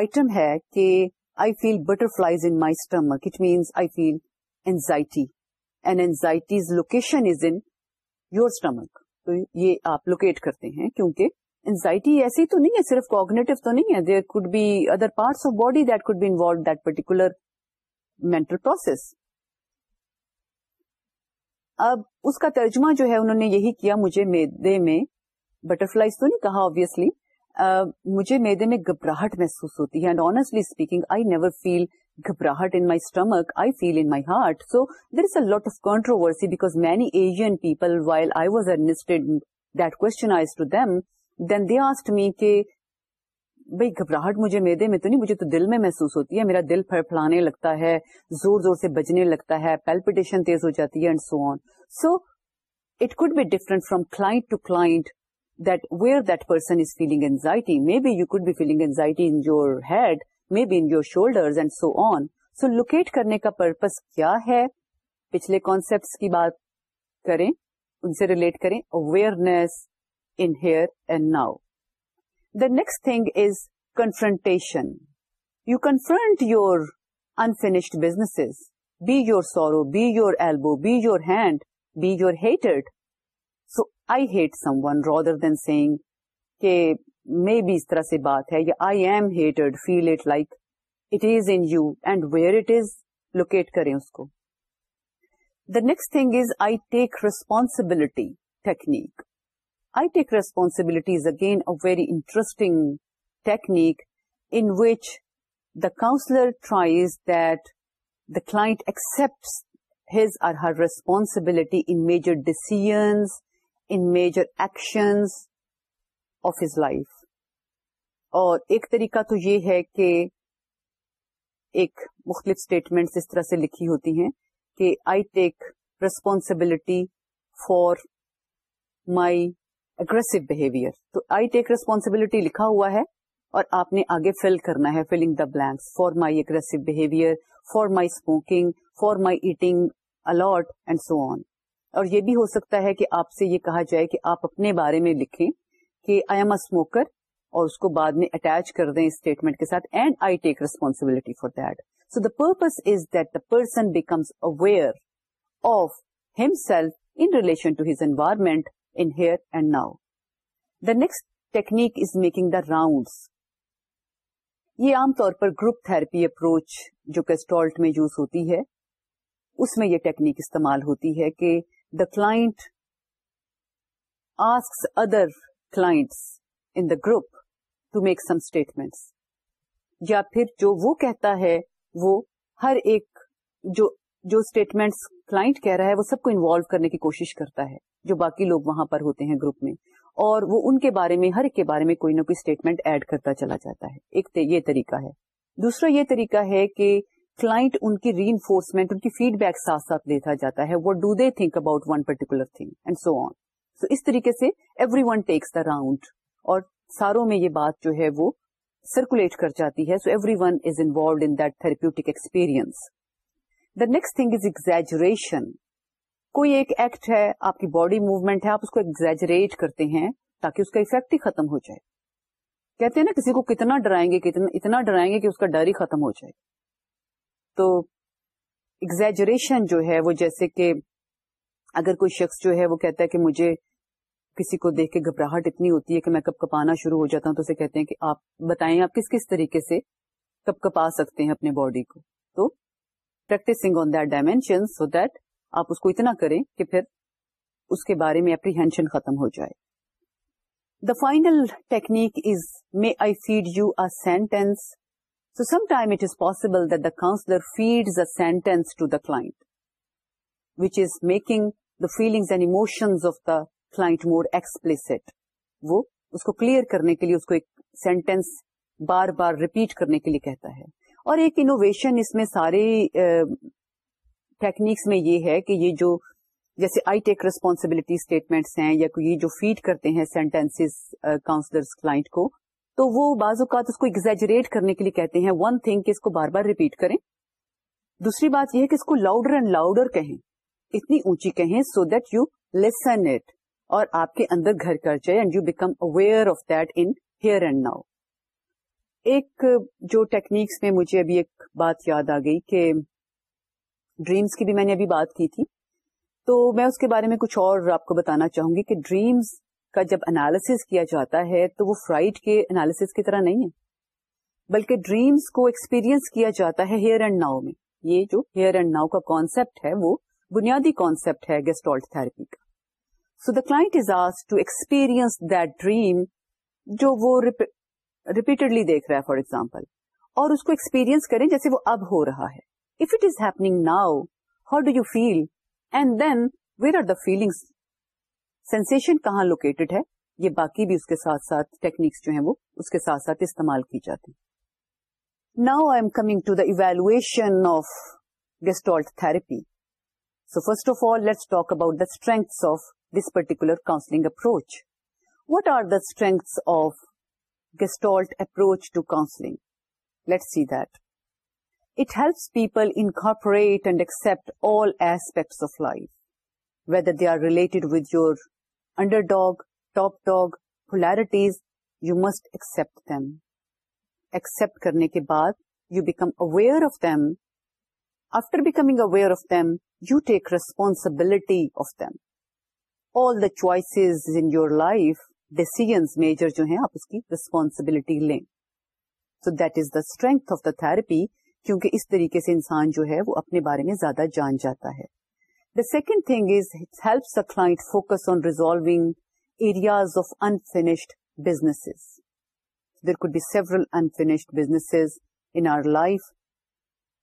آئٹم ہے کہ I feel butterflies in my stomach it means I feel anxiety and anxiety's location is in your stomach تو یہ آپ لوکیٹ کرتے ہیں کیونکہ اینزائٹی ایسی تو نہیں ہے صرف کوگنیٹو تو نہیں ہے there could be other parts of body that that could be involve particular mental process اب اس کا ترجمہ جو ہے انہوں نے یہی کیا مجھے میدے میں بٹر فلائیز تو نہیں کہا آبیسلی مجھے میدے میں گھبراہٹ محسوس ہوتی ہے and honestly speaking I never feel گھبراہٹ in my stomach I feel in my heart so there is a lot of controversy they asked me کہ بھائی گھبراہٹ مجھے میدے میں تو نہیں مجھے تو دل میں محسوس ہوتی ہے میرا دل پھڑ پھلانے لگتا ہے زور زور سے بجنے لگتا ہے پیلپیٹیشن تیز ہو جاتی ہے and so on so it could be different from to client that where that person is feeling anxiety maybe you could be feeling anxiety in your head maybe in your shoulders and so on so locate کرنے کا purpose کیا ہے پچھلے concept کی بات کریں ان سے relate کریں awareness and now the next thing is confrontation you confront your unfinished business be your sorrow be your elbow be your hand be your hate I hate someone rather than saying کہ maybe اس طرح سے بات ہے یا I am hated feel it like it is in you and where it is locate کریں اس کو the next thing is I take responsibility technique I take responsibility is again a very interesting technique in which the counsellor tries that the client accept his or her responsibility in major decision in major actions of his life اور ایک طریقہ تو یہ ہے کہ ایک مختلف statement اس طرح سے لکھی ہوتی ہیں کہ I take responsibility for my aggressive behaviour تو آئی ٹیک ریسپانسبلٹی لکھا ہوا ہے اور آپ نے آگے فل کرنا ہے filling the blanks for my aggressive behaviour for my smoking for my eating a lot and so on اور یہ بھی ہو سکتا ہے کہ آپ سے یہ کہا جائے کہ آپ اپنے بارے میں لکھیں کہ آئی ایم اے اسموکر اور اس کو بعد میں اٹیچ کر دیں اسٹیٹمنٹ کے ساتھ and I take responsibility for that so the purpose is that the person becomes aware of himself in relation to his environment in here and now the next technique is making the round یہ عام طور پر group therapy approach جو Gestalt میں use ہوتی ہے اس میں یہ ٹیکنیک استعمال ہوتی ہے کہ clock other class in the group to make some statements یا پھر جو وہ کہتا ہے وہ ہر ایک جو اسٹیٹمنٹس کلائنٹ کہہ رہا ہے وہ سب کو انوالو کرنے کی کوشش کرتا ہے جو باقی لوگ وہاں پر ہوتے ہیں گروپ میں اور وہ ان کے بارے میں ہر ایک کے بارے میں کوئی نہ کوئی اسٹیٹمنٹ ایڈ کرتا چلا جاتا ہے ایک یہ طریقہ ہے دوسرا یہ طریقہ ہے کہ کلائنٹ ان کی ری انفورسمنٹ ان کی فیڈ بیک ساتھ ساتھ لیتا جاتا ہے what do they think about one particular thing and so on so اس طریقے سے everyone takes the round اور ساروں میں یہ بات جو ہے وہ سرکولیٹ کر جاتی ہے so everyone is involved in that therapeutic experience the next thing is exaggeration کوئی ایک ایکٹ ہے آپ کی باڈی موومنٹ ہے آپ اس کو ایگزیجریٹ کرتے ہیں تاکہ اس کا افیکٹ ہی ختم ہو جائے کہتے ہیں نا کسی کو کتنا ڈرائیں گے اتنا ڈرائیں گے کہ اس کا ڈر ہی ختم ہو جائے تو ایگزیجریشن جو ہے وہ جیسے کہ اگر کوئی شخص جو ہے وہ کہتا ہے کہ مجھے کسی کو دیکھ کے گھبراہٹ اتنی ہوتی ہے کہ میں کب کپانا شروع ہو جاتا ہوں تو اسے کہتے ہیں کہ آپ بتائیں آپ کس کس طریقے سے کب کپا سکتے ہیں اپنے باڈی کو تو practising on that dimension so that آپ اس کو اتنا کریں کہ پھر اس کے بارے میں اپریہینشن ختم ہو جائے the final technique is may I feed you a sentence So sometimes it is possible that the counselor feeds a sentence to the client, which is making the feelings and emotions of the client more explicit. وہ اس کو clear کرنے کے لیے اس کو ایک sentence بار بار ریپیٹ کرنے کے لیے کہتا ہے اور ایک انوویشن اس میں سارے ٹیکنیکس میں یہ ہے کہ یہ جو جیسے آئی ٹیک ریسپانسبلٹی اسٹیٹمنٹس ہیں یا یہ جو فیڈ کرتے ہیں سینٹینس کاؤنسلر کلائنٹ کو تو وہ بعض اوقات اس کو ایگزیجریٹ کرنے کے لیے کہتے ہیں ون تھنگ کہ اس کو بار بار ریپیٹ کریں دوسری بات یہ ہے کہ اس کو لاؤڈر اینڈ لاؤڈر کہیں اتنی اونچی کہیں so that you listen it اور آپ کے اندر گھر کر جائے and you become aware of that in here and now ایک جو ٹیکنیکس میں مجھے ابھی ایک بات یاد آ گئی کہ ڈریمس کی بھی میں نے ابھی بات کی تھی تو میں اس کے بارے میں کچھ اور آپ کو بتانا چاہوں گی کہ ڈریمس کا جب انالس کیا جاتا ہے تو وہ فرائڈ کے انالس کی طرح نہیں ہے بلکہ ڈریمس کو ایکسپیرئنس کیا جاتا ہے ہیئر اینڈ ناؤ میں یہ جو ہیئر اینڈ ناؤ کا کانسیپٹ ہے وہ بنیادی کانسیپٹ ہے گیسٹالٹ تھراپی کا so the is as to that dream جو وہ ریپیٹڈلی دیکھ رہا ہے فار ایگزامپل اور اس کو ایکسپیرئنس کریں جیسے وہ اب ہو رہا ہے if it is happening now how do you feel and then where are the feelings sensation کہاں لوکیٹڈ ہے یہ باقی بھی اس کے ساتھ ساتھ ٹیکنیکس جو ہیں وہ اس کے ساتھ ساتھ استعمال کی جاتی now I am coming to the evaluation of gestalt گیسٹالپی so first of all let's talk about the strengths of this particular counselling approach what are the strengths of gestalt approach to counselling let see that it helps people incorporate and accept all aspects of life whether they are related with your underdog top dog polarities you must accept accept کرنے کے بعد you become aware of them after becoming aware of them you take responsibility of them all the choices in your life decisions major جو ہیں آپ اس کی responsibility لیں so that is the strength of the therapy کیونکہ اس طریقے سے انسان جو ہے وہ اپنے بارے میں زیادہ جان جاتا ہے The second thing is it helps the client focus on resolving areas of unfinished businesses. There could be several unfinished businesses in our life.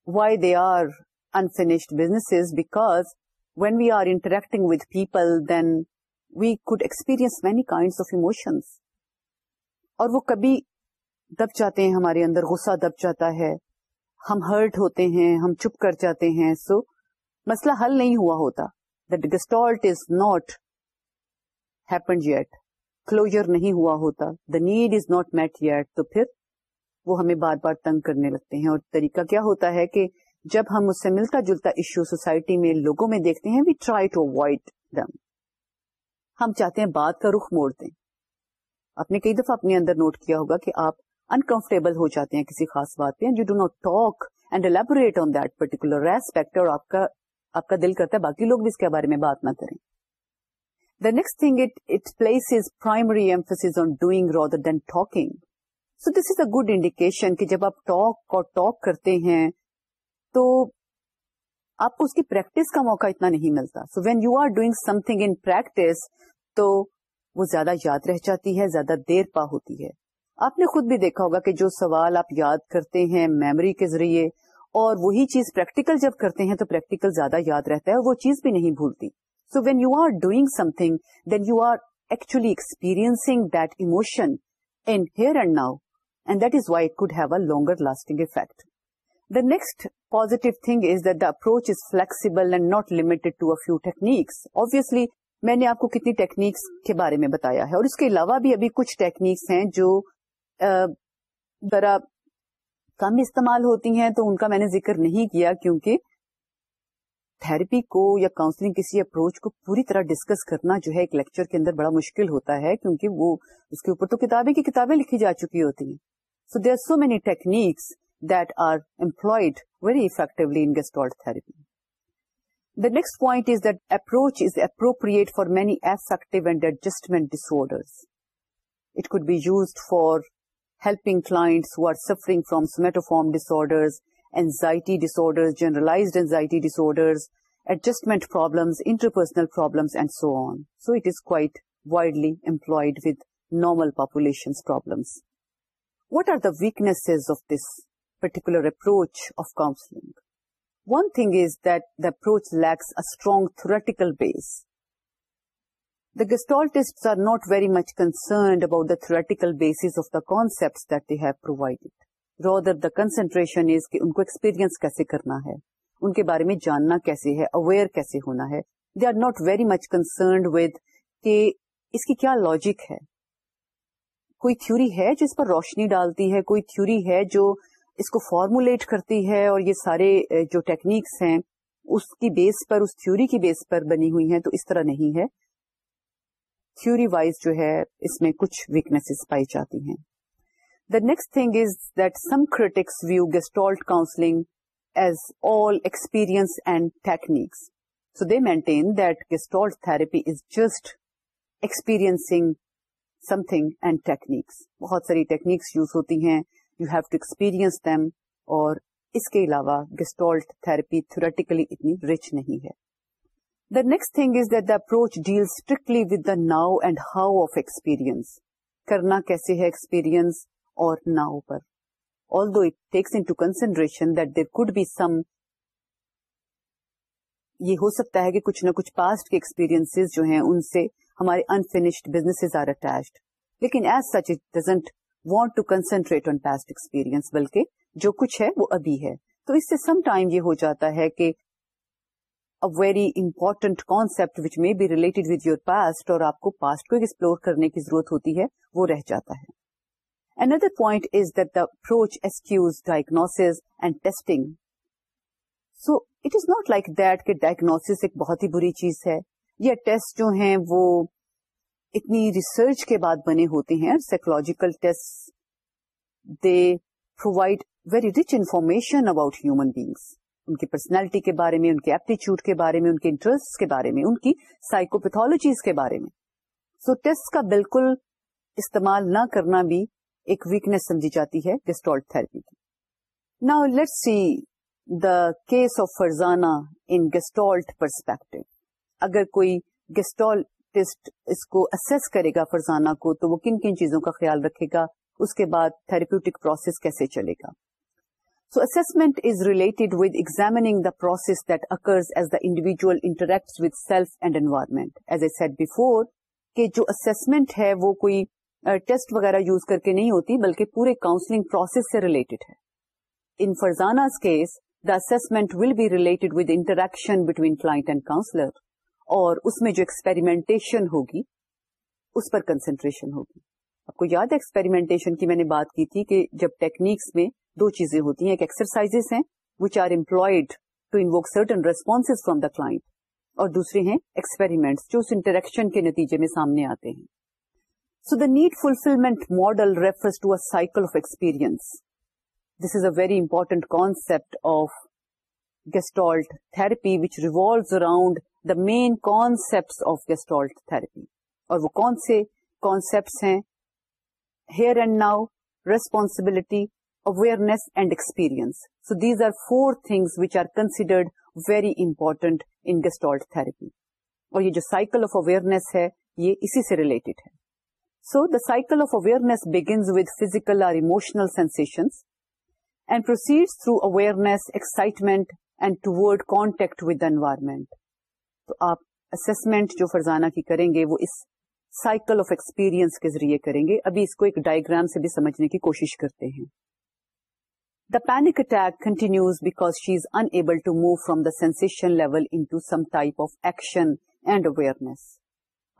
Why they are unfinished businesses? Because when we are interacting with people, then we could experience many kinds of emotions. اور وہ کبھی دب جاتے ہیں ہمارے اندر غصہ دب جاتا ہے ہم ہرٹ ہوتے ہیں ہم چپ کر جاتے ہیں سو so, مسئلہ حل نہیں ہوا ہوتا gestalt is not happened yet closure نہیں ہوا ہوتا the need is not met yet تو پھر وہ ہمیں بار بار تنگ کرنے لگتے ہیں اور طریقہ کیا ہوتا ہے کہ جب ہم اس سے ملتا جلتا ایشو سوسائٹی میں لوگوں میں دیکھتے ہیں we try to avoid them ہم چاہتے ہیں بات کا رخ موڑ دیں آپ نے کئی دفعہ اپنے اندر نوٹ کیا ہوگا کہ آپ انکمفرٹیبل ہو جاتے ہیں کسی خاص بات پہ you do not talk and elaborate on that particular respect اور آپ کا آپ کا دل کرتا ہے باقی لوگ بھی اس کے بارے میں بات نہ کریں the next thing place primary emphasis on doing rather than talking so this is a good indication کہ جب آپ ٹاک اور ٹاک کرتے ہیں تو آپ کو اس کی پریکٹس کا موقع اتنا نہیں ملتا so when you are doing something in practice تو وہ زیادہ یاد رہ جاتی ہے زیادہ دیر پا ہوتی ہے آپ نے خود بھی دیکھا ہوگا کہ جو سوال آپ یاد کرتے ہیں میموری کے ذریعے اور وہی چیز پریکٹیکل جب کرتے ہیں تو پریکٹیکل زیادہ یاد رہتا ہے وہ چیز بھی نہیں بھولتی so when you are doing something then you are actually experiencing that emotion in here and now and that is why it could have a longer lasting effect the next positive thing is that the approach is flexible and not limited to a few techniques obviously میں نے آپ کو کتنی techniques کے بارے میں بتایا ہے اور اس کے علاوہ بھی ابھی کچھ ٹیکنیکس ہیں جو ذرا کم استعمال ہوتی ہیں تو ان کا میں نے ذکر نہیں کیا کیونکہ تھراپی کو یا کاؤنسلنگ کسی اپروچ کو پوری طرح ڈسکس کرنا جو ہے ایک لیکچر کے اندر بڑا مشکل ہوتا ہے کیونکہ وہ اس کے اوپر تو کتابیں کی کتابیں لکھی جا چکی ہوتی ہیں so there are so many techniques that are employed very effectively in therapy the next point is that approach is appropriate for many affective and adjustment disorder it could be use for helping clients who are suffering from somatoform disorders, anxiety disorders, generalized anxiety disorders, adjustment problems, interpersonal problems, and so on. So it is quite widely employed with normal populations problems. What are the weaknesses of this particular approach of counseling? One thing is that the approach lacks a strong theoretical base. the Gestaltists are not theoretical basis of the concepts that they have provided. Rather, the concentration is کہ ان کو experience کیسے کرنا ہے ان کے بارے میں جاننا کیسے ہے اویئر کیسے ہونا ہے they are not very much concerned with کہ اس کی کیا لاجک ہے کوئی تھیوری ہے جو اس پر روشنی ڈالتی ہے کوئی تھیوری ہے جو اس کو فارمولیٹ کرتی ہے اور یہ سارے جو ٹیکنیکس ہیں اس کی بیس پر اس تھیوری کی بیس پر بنی ہوئی ہیں تو اس طرح نہیں ہے تھوری وائز جو ہے اس میں کچھ ویکنیس پائی جاتی ہیں the next thing is that some critics view gestalt counselling as all experience and techniques so they maintain that gestalt therapy is just experience something and techniques بہت ساری ٹیکنیکس یوز ہوتی ہیں you have to experience them اور اس کے علاوہ Gestalt therapy theoretically اتنی rich نہیں ہے the next thing is that up with the now and how of experience کرنا کیسے ہے اور پر یہ ہو سکتا ہے کہ کچھ نہ کچھ پاسٹ کے ایکسپیرئنس جو ہیں ان سے ہمارے انفینشڈ بزنس آر اٹیچڈ لیکن as such it doesn't want to concentrate on past experience بلکہ جو کچھ ہے وہ ابھی ہے تو اس سے سم ٹائم یہ ہو جاتا ہے کہ very important concept which may be related with your past اور آپ کو پاسٹ کو ایکسپلور کرنے کی ضرورت ہوتی ہے وہ رہ جاتا ہے another point is that the approach eschews diagnosis and testing so it is not like that کہ ڈائگنوس ایک بہت ہی بری چیز ہے یہ ٹیسٹ جو ہیں وہ اتنی ریسرچ کے بعد بنے ہوتے ہیں psychological test they provide very rich information about human beings ان کی پرسنالٹی کے بارے میں ان کے ایپٹیچیوڈ کے بارے میں ان کے انٹرسٹ کے بارے میں ان کی سائیکوپیتھولوجیز کے بارے میں سو so, ٹیسٹ کا بالکل استعمال نہ کرنا بھی ایک ویکنیس سمجھی جاتی ہے کی نا let see the case of Farzana in gestalt perspective اگر کوئی گیسٹال ٹیسٹ اس کو اسس کرے گا فرزانہ کو تو وہ کن کن چیزوں کا خیال رکھے گا اس کے بعد تھراپیوٹک پروسیس کیسے چلے گا so assessment is related with examining the process that occurs as the individual interact with self and environment as a before کہ جو اسسمنٹ ہے وہ کوئی ٹیسٹ وغیرہ یوز کر کے نہیں ہوتی بلکہ پورے کاؤنسلنگ پروسیس سے ریلیٹڈ ہے in Farzana case the assessment will be related with interaction between client and counsellor اور اس میں جو ایکسپیریمنٹیشن ہوگی اس پر کنسنٹریشن ہوگی آپ کو یاد ہے ایکسپیریمنٹیشن کی میں نے بات کی تھی کہ جب ٹیکنیکس میں دو چیزیں ہوتی ہیں ایک ایکسرسائز ہیں which are employed to انوک certain response from the client اور دوسرے ہیں ایکسپیریمنٹ جو اس انٹریکشن کے نتیجے میں سامنے آتے ہیں so the need fulfilment model refers to a cycle of experience this is a very important concept of gestalt therapy which revolves around the main concept of gestalt therapy اور وہ کون سے کانسپٹس ہیں here and now responsibility awareness and experience so these are four thus which are considered very important انسٹالپی اور یہ جو cycle of awareness ہے یہ اسی سے ریلیٹڈ ہے so the cycle of awareness begins with physical اور emotional sensations and proceed through awareness excitement and toward contact with environment تو آپ اسسمنٹ جو فرزانہ کی کریں گے وہ اس سائیکل آف ایکسپیرینس کے ذریعے کریں گے ابھی اس کو ایک ڈائیگرام سے بھی سمجھنے کی کوشش کرتے ہیں The panic attack continues because she is unable to move from the sensation level into some type of action and awareness.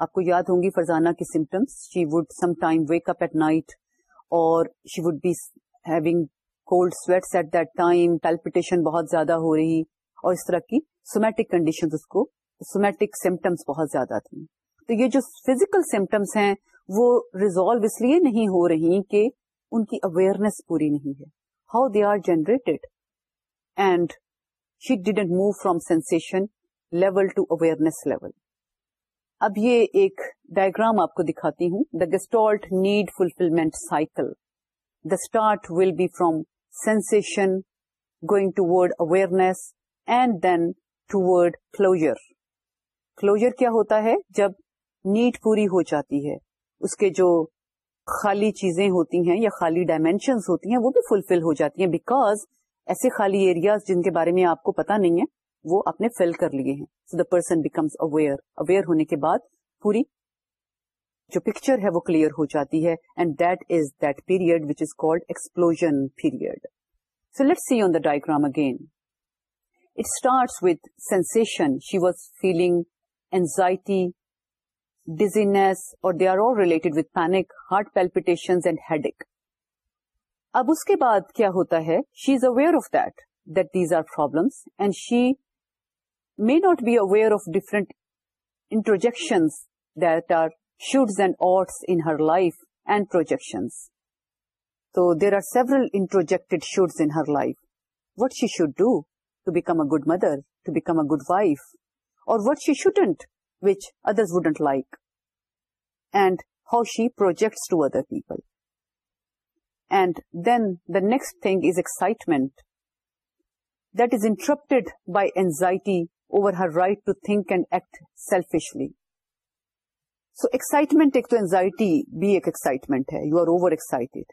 آپ کو یاد ہوں گی فرزانہ کی symptoms she would some time wake up at night اور she would be having cold sweats at that time palpitation بہت زیادہ ہو رہی اور اس طرح کی سومیٹک کنڈیشن اس کو سومیٹک سمٹمس بہت زیادہ تھیں تو یہ جو فزیکل سمٹمس ہیں وہ ریزالو اس لیے نہیں ہو رہی کہ ان کی اویئرنیس پوری نہیں ہے how they are generated and move from sense level awareness level اب یہ ایک ڈائگرام آپ کو دکھاتی ہوں the gestalt need fulfilment cycle the start will be from sensation going toward awareness and then toward closure closure کیا ہوتا ہے جب نیڈ پوری ہو جاتی ہے اس کے جو خالی چیزیں ہوتی ہیں یا خالی ڈائمینشنس ہوتی ہیں وہ بھی فلفل ہو جاتی ہیں بیکاز ایسے خالی ایریاز جن کے بارے میں آپ کو پتا نہیں ہے وہ آپ نے فل کر لیے ہیں so the person becomes aware aware ہونے کے بعد پوری جو پکچر ہے وہ کلیئر ہو جاتی ہے and that is that period which is called explosive period so let see on the diagram again it start with sensation she was feeling anxiety dizziness اور دے آر اور related with panic heart palpitation اب اس کے بعد کیا ہوتا ہے she is aware of that that these are problems and she may not be aware of different introjections that are shoulds and oughts in her life and projections تو there are several introjected shoulds in her life what she should do to become a good mother to become a good wife اور what she shouldn't which others wouldn't like and how she projects that is interrupt by anxiety over her right to think and act selfishly so excitement ایک تو anxiety بھی excitement ہے you are overexcited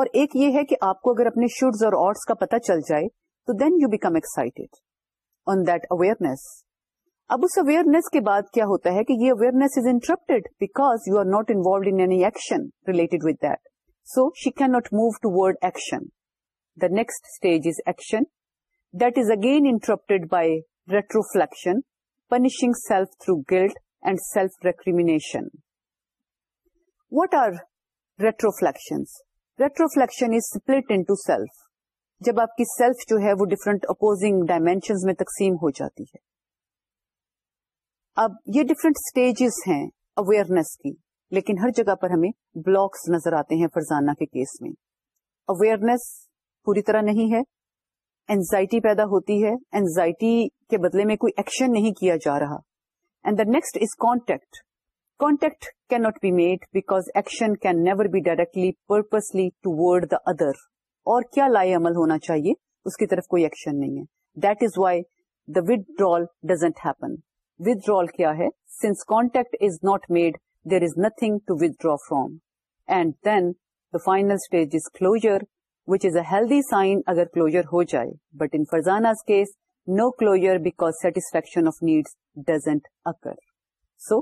اور ایک یہ ہے کہ آپ کو اگر اپنے شرز اور آٹس کا پتا چل جائے تو then you become excited on that awareness اب اس اویئرنیس کے بعد کیا ہوتا ہے کہ یہ awareness is interrupted because you are not involved any action related with that so she can not move toward action the next stage is action that is again interrupted by retroflection punishing self through guilt and self recrimination what are retroflection retroflection is split into self جب آپ کی self جو ہے وہ different opposing dimensions میں تقسیم ہو جاتی ہے اب یہ ڈفرینٹ اسٹیجز ہیں اویئرنیس کی لیکن ہر جگہ پر ہمیں بلاکس نظر آتے ہیں فرزانہ کے کیس میں اویئرنیس پوری طرح نہیں ہے اینزائٹی پیدا ہوتی ہے اینزائٹی کے بدلے میں کوئی ایکشن نہیں کیا جا رہا and the next is contact contact can not be made because action can never be directly purposely toward the other اور کیا لائے عمل ہونا چاہیے اس کی طرف کوئی ایکشن نہیں ہے that is why the withdrawal doesn't happen withdraw کیا ہے since contact is not made there is nothing to withdraw from and then the final stage is closure which is a healthy sign اگر closure ہو جائے but in Farzana's case no closure because satisfaction of needs doesn't occur so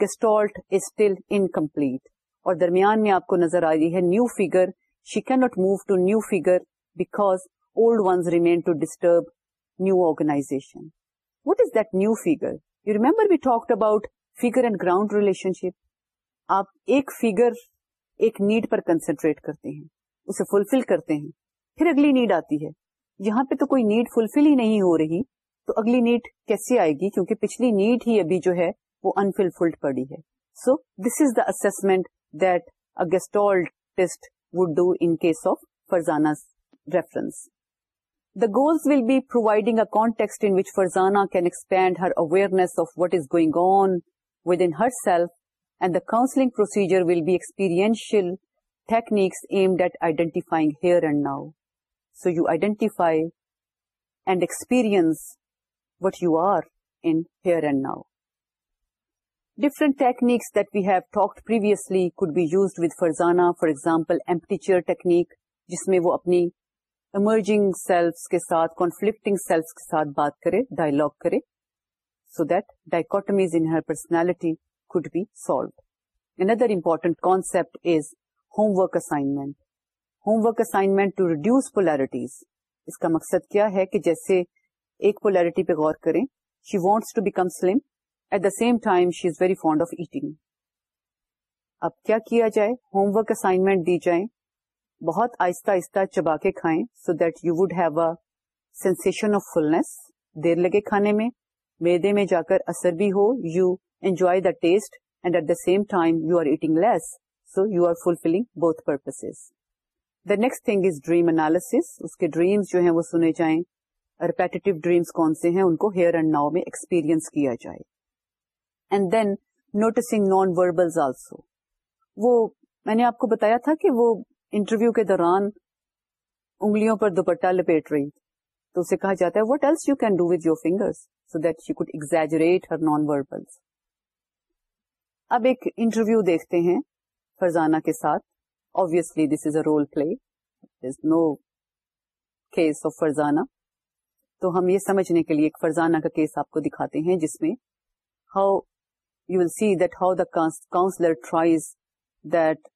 داسٹالٹ is still incomplete اور درمیان میں آپ کو نظر آ رہی ہے new figure she can't move to new figure because old ones remain to disturb new organisation what is that new فیگرمبر be talk about فیگرشنش آپ ایک فیگر ایک نیڈ پر کنسنٹریٹ کرتے ہیں اسے فلفل کرتے ہیں پھر اگلی نیڈ آتی ہے یہاں پہ تو کوئی نیڈ فلفل ہی نہیں ہو رہی تو اگلی نیڈ کیسے آئے گی کیونکہ پچھلی نیڈ ہی ابھی جو ہے وہ انفلفلڈ پڑی ہے so this is the assessment that اگسٹال would do in case of Farzana reference the goals will be providing a context in which Farzana can expand her awareness of what is going on within her self and the counselling procedure will be experiential techniques aimed at identifying here and now so you identify and experience what you are and now different techniques that we have talked previously could be used with Farzana for example empty chair technique جس میں وہ اپنی emerging selves کے ساتھ conflicting selves کے ساتھ بات کرے dialogue کرے so that dichotomies in her personality could be solved. Another important concept is homework assignment. Homework assignment to reduce polarities. اس کا مقصد کیا ہے کہ جیسے ایک پولیرٹی پہ غور کریں she wants to become slim at the same time she is very fond of eating اب کیا کیا جائے ہوم ورک اسائنمنٹ دی جائیں بہت آہستہ آہستہ چبا کے کھائیں so that you would have a of fullness دیر لگے کھانے میں میدے میں جا کر اثر بھی ہو you enjoy the the the taste and at same time you you are are eating less so fulfilling both next thing is dream اس کے ڈریمس جو ہیں وہ سنے جائیں ریپیٹیو ڈریمس کون سے ہیں ان کو ہیئر اینڈ ناؤ میں ایکسپیرئنس کیا جائے and then noticing non verbal also وہ میں نے آپ کو بتایا تھا کہ وہ انٹرویو کے دوران انگلیوں پر دوپٹہ لپیٹ رہی تو اسے کہا جاتا ہے what else you can do with your finger so that she could exaggerate her non verbal اب ایک انٹرویو دیکھتے ہیں فرزانہ کے ساتھ obviously this is a role play there's no case of Farzana تو ہم یہ سمجھنے کے لیے ایک فرزانہ کا کیس آپ کو دکھاتے ہیں جس میں how you will see that how the counsellor tries that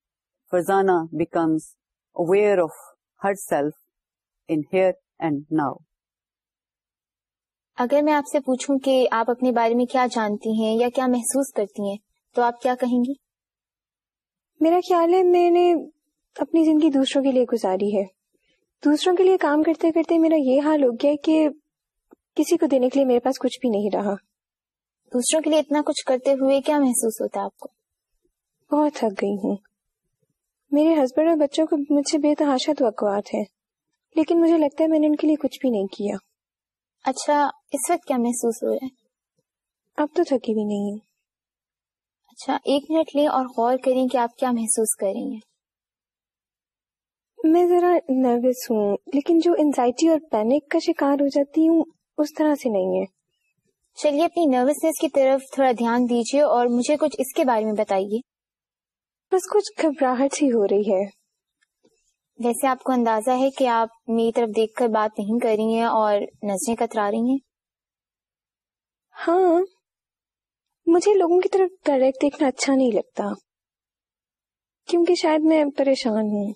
اگر میں آپ سے پوچھوں کہ آپ اپنے بارے میں کیا جانتی ہیں یا کیا محسوس کرتی ہیں تو آپ کیا کہیں گی میرا خیال ہے میں نے اپنی زندگی دوسروں کے لیے گزاری ہے دوسروں کے لیے کام کرتے کرتے میرا یہ حال ہو گیا کہ کسی کو دینے کے لیے میرے پاس کچھ بھی نہیں رہا دوسروں کے لیے اتنا کچھ کرتے ہوئے کیا محسوس ہوتا ہے آپ کو بہت تھک گئی ہوں میرے ہسبینڈ اور بچوں کو مجھ سے تحاشا توقعات تو لیکن مجھے لگتا ہے میں نے ان کے لیے کچھ بھی نہیں کیا اچھا اس وقت کیا محسوس ہو رہا ہے اب تو تھکی بھی نہیں اچھا ایک منٹ لیں اور غور کریں کہ آپ کیا محسوس کریں گے میں ذرا نروس ہوں لیکن جو انزائٹی اور پینک کا شکار ہو جاتی ہوں اس طرح سے نہیں ہے چلیے اپنی نروسنیس کی طرف تھوڑا دھیان دیجیے اور مجھے کچھ اس کے بارے میں بتائیے بس کچھ گھبراہٹ ہی ہو رہی ہے ویسے آپ کو اندازہ ہے کہ آپ میری طرف دیکھ کر بات نہیں کر رہی ہیں اور نظریں کترا رہی ہیں ہاں مجھے لوگوں کی طرف ڈائریکٹ دیکھنا اچھا نہیں لگتا کیونکہ شاید میں پریشان ہوں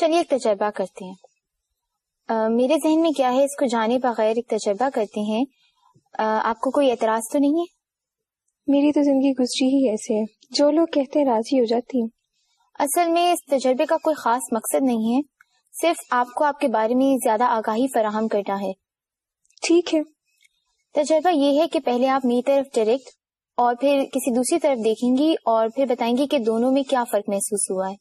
چلیے ایک تجربہ کرتے ہیں میرے ذہن میں کیا ہے اس کو جانے بغیر ایک تجربہ کرتے ہیں آپ کو کوئی اعتراض تو نہیں ہے میری تو زندگی گزری ہی ایسے ہے جو لوگ کہتے راضی ہو جاتی اصل میں اس تجربے کا کوئی خاص مقصد نہیں ہے صرف آپ کو آپ کے بارے میں زیادہ آگاہی فراہم کرنا ہے ٹھیک ہے تجربہ یہ ہے کہ پہلے آپ میری طرف ڈائریکٹ اور پھر کسی دوسری طرف دیکھیں گی اور پھر بتائیں گی کہ دونوں میں کیا فرق محسوس ہوا ہے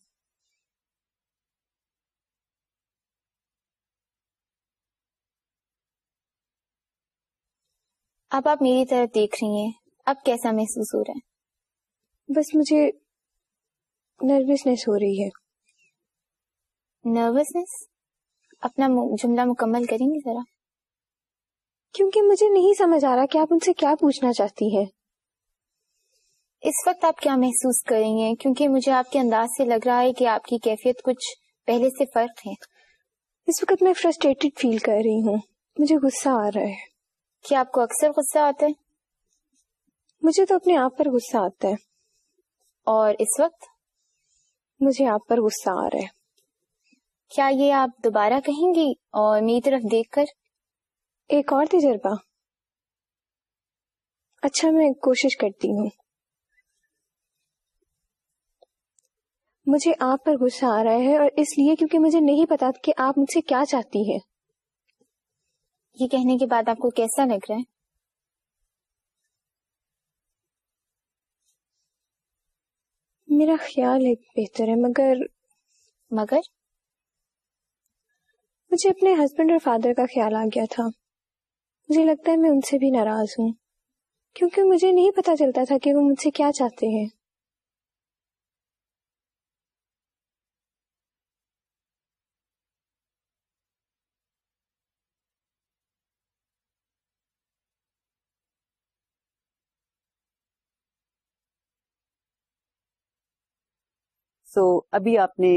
اب آپ میری طرف دیکھ رہی ہیں اب کیسا محسوس ہو رہا ہے بس مجھے نروسنیس ہو رہی ہے نروسنیس اپنا جملہ مکمل کریں گے ذرا کیونکہ مجھے نہیں سمجھ آ رہا کہ آپ ان سے کیا پوچھنا چاہتی ہیں اس وقت آپ کیا محسوس کریں گے کیونکہ مجھے آپ کے انداز سے لگ رہا ہے کہ آپ کی کیفیت کچھ پہلے سے فرق ہے اس وقت میں فرسٹریٹڈ فیل کر رہی ہوں مجھے غصہ آ رہا ہے کیا آپ کو اکثر غصہ آتا ہے مجھے تو اپنے آپ پر غصہ آتا ہے اور اس وقت مجھے آپ پر غصہ آ رہا ہے کیا یہ آپ دوبارہ کہیں گی اور میری طرف دیکھ کر ایک اور تجربہ اچھا میں کوشش کرتی ہوں مجھے آپ پر غصہ آ رہا ہے اور اس لیے کیونکہ مجھے نہیں پتا کہ آپ مجھ سے کیا چاہتی ہے یہ کہنے کے بعد آپ کو کیسا لگ رہا ہے میرا خیال ایک بہتر ہے مگر مگر مجھے اپنے ہسبینڈ اور فادر کا خیال آ گیا تھا مجھے لگتا ہے میں ان سے بھی ناراض ہوں کیونکہ مجھے نہیں پتا چلتا تھا کہ وہ مجھ سے کیا چاہتے ہیں سو ابھی آپ نے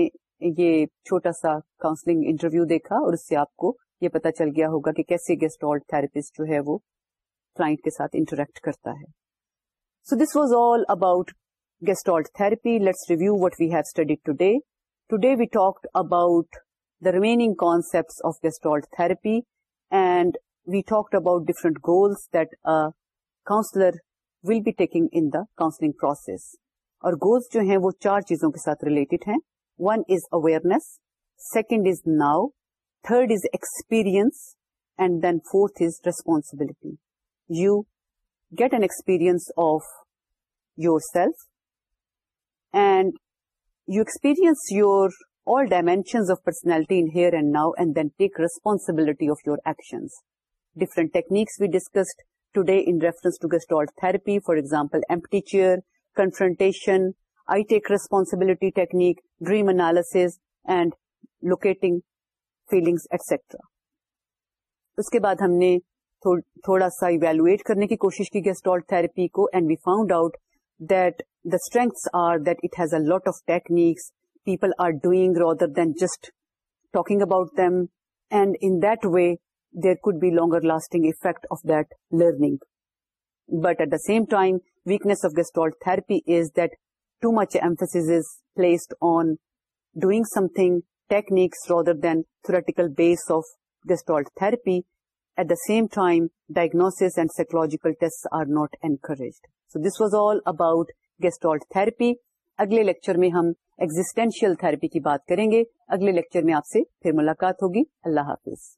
یہ چھوٹا سا کاؤنسلنگ انٹرویو دیکھا اور اس سے آپ کو یہ پتا چل گیا ہوگا کہ کیسے تھراپسٹ جو ہے وہ کلائنٹ کے ساتھ انٹریکٹ کرتا ہے so this was all about therapy let's review what we have study today today we talked about the remaining concept of therapy and we talked about different goals that that could be taking in counselling process اور goals جو ہیں وہ چار چیزوں کے ساتھ related ہیں one is awareness second is now third is experience and then fourth is responsibility you get an experience of your self and you experience your all dimensions of personality in here and now and then take responsibility of your actions different techniques we discussed today in reference to Gestalt گسٹالپی for example empty chair confrontation, I take responsibility technique dream analysis and locating feelings etcetera اس کے بعد ہم نے تھوڑا سا evaluate کرنے کی کوشش کی گیسٹال تھراپی کو and we found out that the strengths are that it has a lot of techniques people are doing rather than just talking about them and in that way there could be longer lasting effect of that learning but at the same time weakness of Gestalt therapy is that too much emphasis placed on doing something techniques rather than theoretical base of گیسٹ therapy at the same time diagnosis and psychological test are not encouraged so this was all about gestalt therapy اگلے lecture میں ہم existential therapy کی بات کریں گے اگلے lecture میں آپ سے پھر ملاقات ہوگی اللہ حافظ